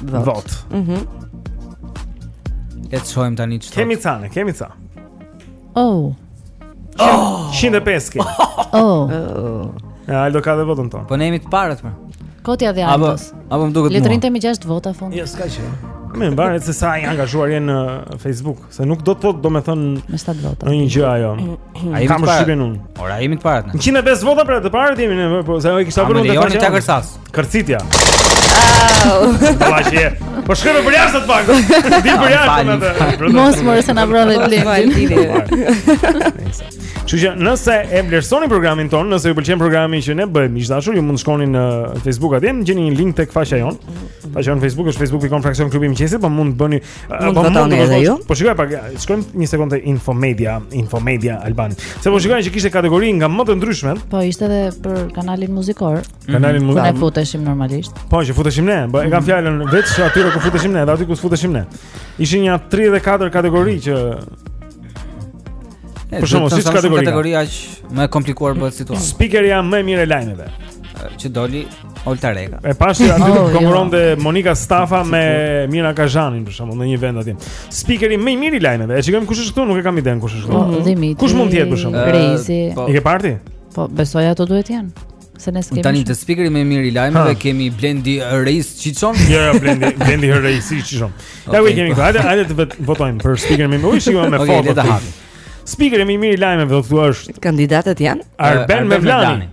Vot. Vot. Mhm. Mm Le të shohim tani çfarë. Kemi ca, ne kemi ca. Oh. Oh. 105 kemi. Oh. oh. Ja, Aldo ka dhe votën tonë. Po ne jemi të parët më. Pra. Kotja dhe Aldo. Apo, apo më duket mua. Le të rinte me 6 vota fund. Jo, s'ka gjë. Varet se sa i angazhuar janë në Facebook. Se nuk do të thotë domethënë me sa vota. Nejse gjë ajo. Ai kam shpinën unë. Ora jemi të parët. 105 vota për të parët jemi ne, po se ai kishte bërë ndonjë. Ai ka kërcas. Kërcitja. Vajje. Po shkruaj për jashtë të pak. Di për jashtë me atë. Mos morë se na vron vetë blin. Kështu që nëse e vlerësoni programin tonë, nëse ju pëlqen programi që ne bëjmë, miq të dashur, ju mund të shkoni në Facebook atje, gjeni një link tek faqja jonë. Faqja jonë në Facebook është facebook.com fraksion klubi i mëngjesit, po mund të bëni Mund të votoni edhe ju. Po shikoj pak, shkojmë një sekondë te Infomedia, Infomedia Alban. Se po shikoj që kishte kategori nga më të ndryshmet. Po ishte edhe për kanalin muzikor. Kanalin muzikor. Ne futeshim normalisht. Po, që futeshim ne, po e kam fjalën vetë se aty ku futeshim ne, aty ku futeshim ne. Ishin nja 34 kategori që Po sa më shumë kategori Kategori aq më e komplikuar bëhet situata Speakerja më e mirë e lajmeve Që doli Olta Reka. E pashë aty oh, jo. konkurronte Monika Stafa me Mira Kazhanin për shembull në një vend aty. Speakeri më i mirë i lajmeve. E shikojmë kush është këtu, nuk e kam idenë kush është këtu. Po, mhm. Kush mund të jetë për shembull? Reisi. Po. I ke parti? Po, besoj ato duhet të jenë. Se ne s'kemi. Tani te speakeri më i mirë i lajmeve kemi Blendi Reis Çiçon. Jo, jo, Blendi, Blendi Reis Çiçon. Ja ku i kemi këtu. Hajde, të votojmë për speakerin më i mirë, shikojmë me foto. Speakeri më i mirë i lajmeve do të thuash. Kandidatët janë Arben Mevlani.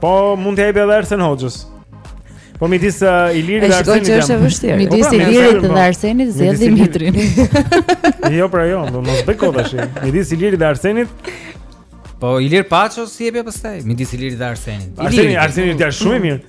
Po mund t'ia jap edhe Arsen Hoxhës. Po midis uh, Ilirit dhe Arsenit jam. E shikoj që është e vështirë. Midis Ilirit dhe po. Arsenit zgjedh Dimitrin. jo, pra jo, do mos bëj kot tashi. Midis Ilirit dhe Arsenit. Po Ilir Paços jepja pastaj? Midis Ilirit dhe Arsenit. Arseni, Arseni është shumë i mirë.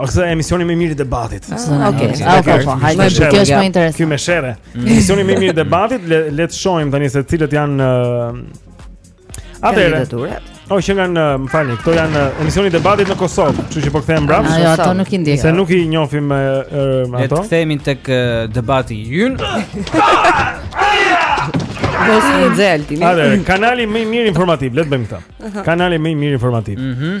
Ose emisioni më i mirë i debatit. Ah, okej. Ah, okay. Ah, okay. Po, hajde, kjo është më interesante. Ky me shere. Mm. Emisioni më i mirë i debatit, le, le të shohim tani se cilët janë uh, Atëherë. O qenkan, më falni, këto janë uh, emisioni i debatit në Kosovë, kështu që po kthehem mbrapsht. Jo, ato nuk i ndjek. Se nuk i njohim uh, uh, ato. Le të kthehemi tek uh, debati ynë. Mos i nxelti. Atëherë, kanali më i mirë informativ, le të bëjmë këtë. Kanali më i mirë informativ. Mhm.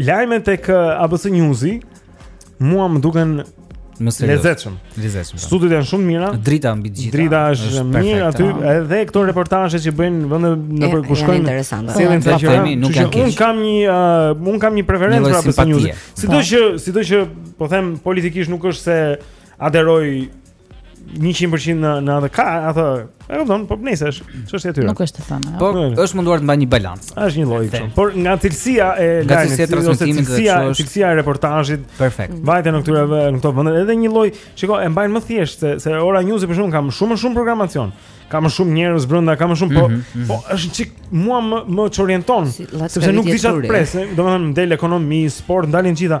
Lajme tek ABC Newsi mua më duken më të lezetshëm. Lezetshëm. Po. Studiot janë shumë të mira. Drita mbi gjithë. Drita është mirë aty, edhe këto reportazhe që bëjnë vende nëpër ku shkojnë. Interesante. Si vendi që kemi, nuk e kanë keq. Unë kam një uh, unë kam një preferencë për ABC News. Sido po. që sidoqë po them politikisht nuk është se aderoj 100% në në atë ka atë e kupton po nejse është çështja e tyre nuk është e thënë po është munduar të mbajë një balancë është një lloj kështu por nga cilësia e lajmit ose cilësia cilësia e reportazhit perfekt vajte në këtyre në këto vende edhe një lloj shiko e mbajnë më thjesht se se Ora News për shembull ka shumë më shumë programacion ka më shumë njerëz brenda, ka më shumë, po mm -hmm. po është një çik mua më më çorienton, si, sepse nuk di çfarë të pres, domethënë del ekonomi, sport, dalin të gjitha.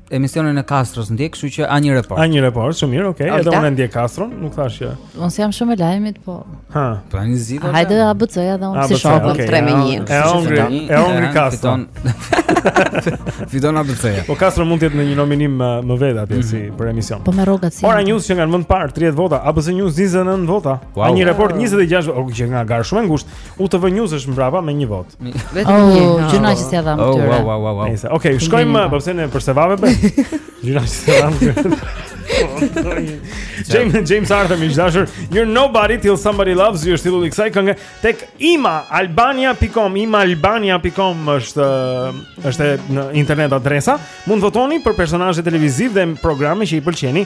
Emisionin e Kastros ndjek, kështu që A1 Report. A1 Report, shumë mirë, okay. Edhe unë ndjek Kastron, nuk thashë që. Unë jam shumë e lajmit, po. Ha. Po ani zi do. Hajde ABC-ja dhe unë si shoh okay, 3 me 1. E hëngri, e hëngri Kastron. Fiton ABC-ja. Po Kastro mund të jetë në një nominim më, më vet atje mm -hmm. si për emision. Po me rrogat si. Ora News që kanë vend të parë 30 vota, ABC News 29 vota. Wow. A1 Report 26, po qenka garë shumë e ngushtë. UTV News është mbrapa me një votë. Vetëm një. Oh, gjynah që s'ia dhamë oh, tyre. Oh, wow, wow, wow. Nëse, okay, shkojmë po pse ne për sevap e bëjmë. Gjynah që s'ia dhamë tyre. James James Arthur miq të dashur, you're nobody till somebody loves you, titulli i kësaj kënge tek IMA Albania.com, IMA Albania.com është është në internet adresa. Mund votoni për personazhe televizive dhe programe që i pëlqeni.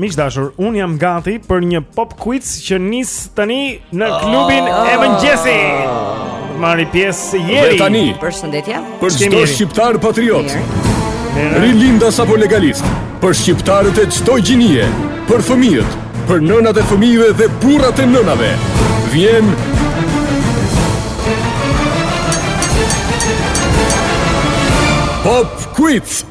Miq të dashur, unë jam gati për një pop quiz që nis tani në ah. klubin e mëngjesit. Marr pjesë, Jeri. Dhe tani. Përshëndetje. Për çdo shqiptar patriot. Rilindas apo legalist. Për shqiptarët e çdo gjinie, për fëmijët, për nënat e fëmijëve dhe burrat e nënave. Vjen Pop Quiz.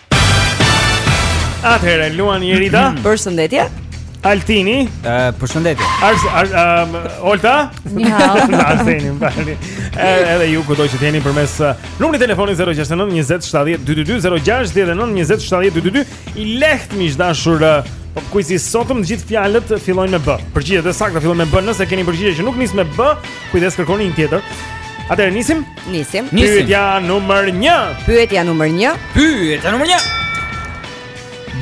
Atëherë luan Jerida. Përshëndetje. Altini. Ë, përshëndetje. Ars Ars um, Olta. Mihal. Arseni, mbani. Edhe ju kujtoj që jeni përmes numrit të telefonit 069 20 70 222 069 20 70 222. I lehtë miq të dashur. Pop Quiz-i i sotëm të gjithë fjalët fillojnë me b. Përgjigjet e sakta fillojnë me b. Nëse keni përgjigje që nuk nis me b, kujdes kërkoni një tjetër. Atëherë nisim. Nisim. Pyetja numër 1. Pyetja numër 1. Pyetja numër 1.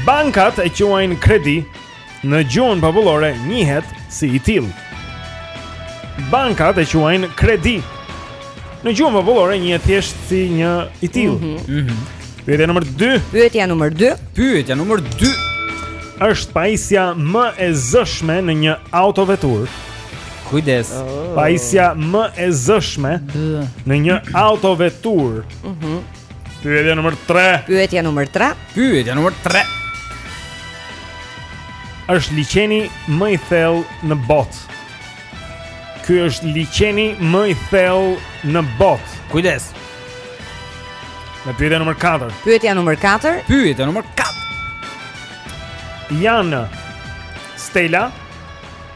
Bankat e quajnë kredi në gjuhën popullore njihet si i tillë. Bankat e quajnë kredi. Në gjuhën popullore njihet thjesht si një i tillë. Mhm. Mm mhm. Mm Pyetja numër 2. Pyetja numër 2. Pyetja numër 2. Është pajisja më e zëshme në një autoveturë. Kujdes. Oh. Pajisja më e zëshme në një autoveturë. Mhm. Mm Pyetja numër 3. Pyetja numër 3. Pyetja numër 3. Është liqeni më i thellë në botë. Ky është liqeni më i thellë në botë. Kujdes. Në pyetja numër 4. Pyetja numër 4. Pyetja numër 4. Janë Stella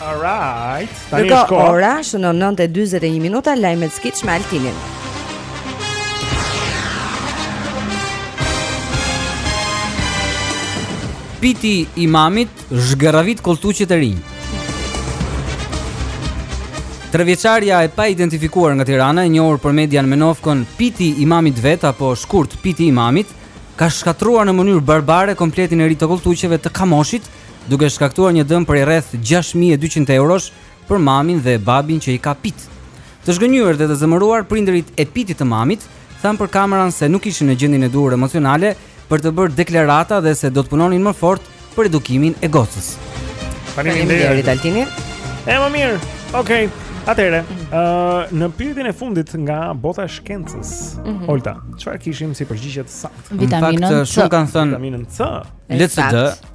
All right. Tani është kohë. Ora shënon 9:41 minuta lajmet skiç me Altinin. Piti i mamit zhgarravit kolltuqet e rinj. Trevjeçarja e paidentifikuar nga Tirana, e njohur për median me nofkën Piti i mamit vet apo shkurt Piti i mamit, ka shkatërruar në mënyrë barbare kompletin e ri të kolltuqeve të kamoshit duke shkaktuar një dëm prej rreth 6200 eurosh për mamin dhe babin që i ka pit. Të zhgënjyer dhe të zemëruar prindërit e pitit të mamit thanë për kameran se nuk ishin në gjendjen e duhur emocionale për të bërë deklarata dhe se do të punonin më fort për edukimin e gocës. Faleminderit Altini. E më mirë. Okej. Okay. Atëherë, ë uh, në pyetjen e fundit nga bota e shkencës, mm -hmm. Olta, çfarë kishim si përgjigje të saktë? Vitaminën C. Shumë kanë thënë vitaminën C. LCD.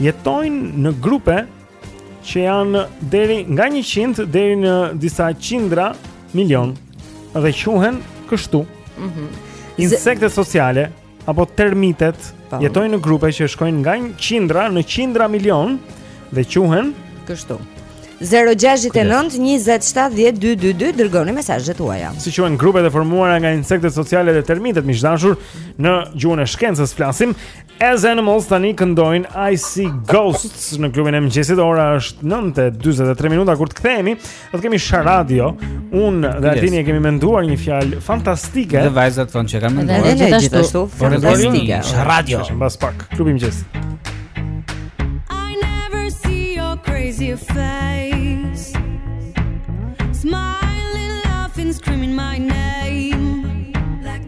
jetojnë në grupe që janë deri nga 100 deri në disa qindra milion dhe quhen kështu. Mhm. Mm Insektet sociale apo termitet po. jetojnë në grupe që shkojnë nga qindra në qindra milion dhe quhen kështu. 0692070222 dërgoni mesazhet tuaja. Si quhen grupet e formuara nga insektet sociale dhe termitet miq të dashur në gjuhën e shkencës flasim As Animals tani këndojnë I See Ghosts në klubin e mëngjesit. Ora është 9:43 minuta kur të kthehemi. Do të kemi Sharadio. Unë dhe Altini e kemi menduar një fjalë fantastike. Dhe vajzat thonë që kanë menduar një gjë gjithashtu fantastike. Sharadio. Mbas pak klubi i mëngjesit. I never see your crazy face. Smiling, laughing, screaming my name. Like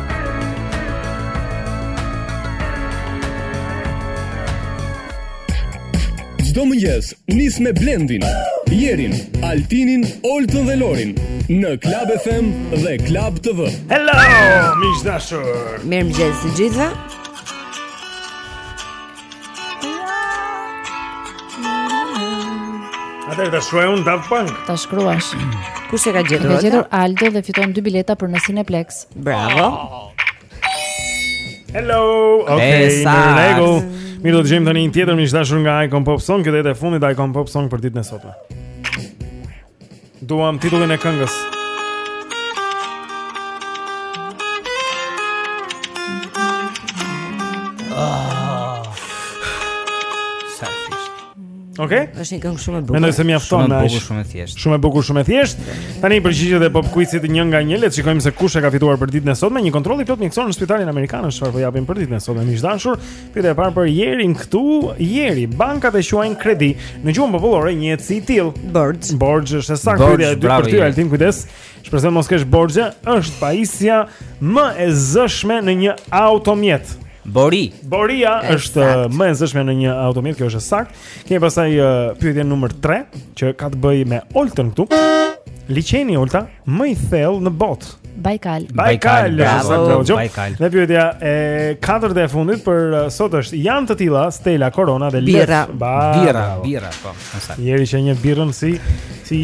Çdo mëngjes nis me Blendin, Jerin, Altinin, Oltën dhe Lorin në Club FM dhe Club TV. Hello, miq të dashur. Mirëmëngjes të gjithëve. A të ta shkruaj unë Daft Punk. Ta shkruash. Kush e ka gjetur? E ka gjetur Aldo dhe fiton dy bileta për në Cineplexx. Bravo. Hello. Okej, në rregull. Mirë, do të gjejmë tani një tjetër miq të dashur nga Icon Pop Song, që do jetë e fundit Icon Pop Song për ditën e sotme. Duam titullin e këngës. Ah. Okej. Okay. Është një këngë shumë e bukur. Mendoj se mjafton shumë e bukur, shumë e thjeshtë. Shumë e bukur, shumë e thjeshtë. Tani përgjigjet e Pop Quizit një nga një, le të shikojmë se kush e ka fituar për ditën e sotme. Një kontroll i plot mjekësor në spitalin amerikan është çfarë po japim për ditën e sotme. Miq të dashur, pyetja e parë për Jerin këtu, Jeri, bankat e quajnë kredi. Në gjuhën popullore një jetësi i tillë. Borxh. Borxh është e saktë pyetja e dytë për ty, Altin, kujdes. Shpresoj mos kesh borxhe, është pajisja më e zëshme në një automjet. Bori. Boria është e saktë. Eh, më e zëshme në një automjet, kjo është e saktë. Kemi pastaj uh, pyetjen numër 3, që ka të bëjë me Oltën këtu. Liqeni Olta më i thellë në botë. Baikal. Baikal, bravo. saktë, Gjo. Baikal. Dhe pyetja e katërt dhe e fundit për eh, sot është janë të tilla Stella Corona dhe Lef. Birra. Ba- Birra, bravo. birra, po. Është. Jeri që një birrën si si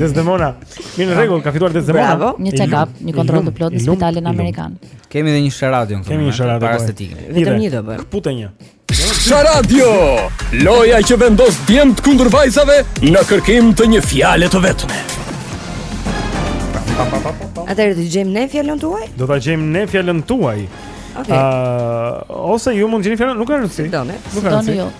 Desdemona. Mirë rregull, ka fituar Desdemona. Bravo. Një check-up, një kontroll të plotë në spitalin amerikan. Kemi edhe një sharadio këtu. Kemi një sharadio para estetikës. Vetëm një do bëj. Kputë një. Sharadio! Loja që vendos djemt kundër vajzave në kërkim të një fjale të vetme. Atëherë do të gjejmë ne fjalën tuaj? Do ta gjejmë ne fjalën tuaj. Okej. Okay. Uh, ose ju mund të gjeni fjalën, nuk ka rëndësi. Nuk ka rëndësi.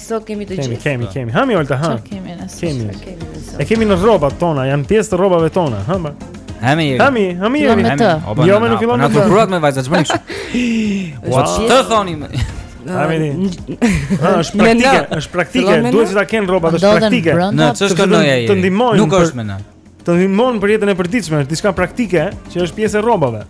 Sot kemi të gjithë. Kemi, kemi. Hami Olta, ha. Sot kemi ne. Kemi. E kemi në rrobat tona, janë pjesë të rrobave tona, ha. Hami. Hami, hami. Jo me të. Jo me nuk fillon. Na turburat me vajzat, ç'bëni kështu? Ua, të thoni. Hami. Ha, është praktike, është praktike. Duhet të ta kenë rrobat, është praktike. Në ç'është këndoja ai? Nuk është më në. Të ndihmon për jetën e përditshme, është diçka praktike që është pjesë e rrobave.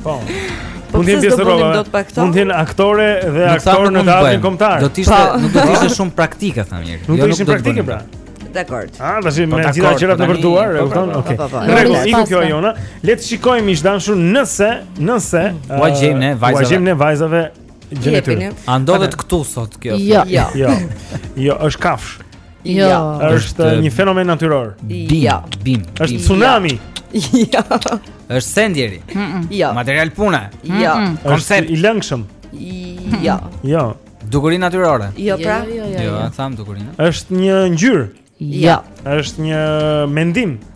Po. Po mund të jenë pjesë rroba. Mund të jenë aktore dhe aktorë në teatrin kombëtar. Do të ishte, po. nuk do të ishte shumë praktike tha mirë. Nuk do jo, ishin praktike pra. Dakor. Ah, tash po, me gjithë gjërat të përdorura, e po, kupton? Okej. Rregull, iku kjo jona. Le të shikojmë miq të dashur nëse, nëse mm. ua gjejmë ne vajzave. Ua gjejmë ne vajzave gjenetik. A ndodhet këtu sot kjo? Jo. Jo. Jo, është kafsh. Jo. Jo. Është një fenomen natyror. Bimë, jo. bimë. Është tsunami. Jo. Është send, Jeri. Jo. Material pune. Jo. Koncept i lëngshëm. Jo. Jo. Dukuri natyrore. Jo, pra. Jo, jo, jo. Jo, thamë dukurinë. Është një ngjyrë. Jo. Është një mendim.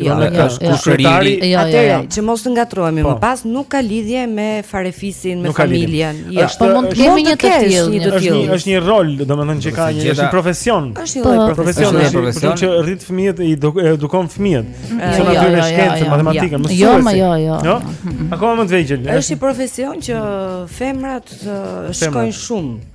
Jo, jo, jo, është kushëriri. Jo, jo, Atëherë, jo. që mos të ngatërrohemi po. më pas, nuk ka lidhje me farefisin, me familjen. Jo, është, po mund të kemi një të tillë, një të tillë. Është është një rol, domethënë që ka një është një profesion. Është një po, lloj profesioni, është një profesion që rrit fëmijët i edukon fëmijët. Sa më shumë shkencë, matematikën, mësuesi. Jo, më jo, jo. Jo. Akoma më të vegjël. Është një profesion që femrat shkojnë shumë.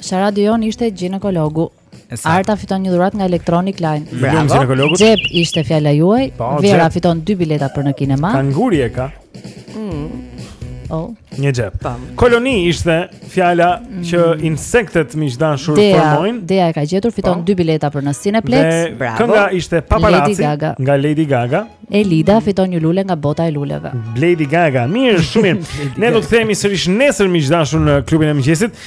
Sharada jonë ishte gjinekologu. Arta fiton një dhuratë nga Electronic Line. Bravo. Xhep ishte fjala juaj. Po, Vera fiton dy bileta për në kinema. Kanguri e ka. Mm. Oh. Një xhep. Koloni ishte fjala mm. që insektet miq të dashur formojnë. Dea e ka gjetur fiton po. dy bileta për në Cineplex. Dhe Bravo. Kënga ishte Paparazzi Lady Gaga. nga Lady Gaga. Elida fiton një lule nga bota e luleve. Lady Gaga. Mirë, shumë mirë. ne do të shihemi sërish nesër miq të dashur në klubin e mëngjesit.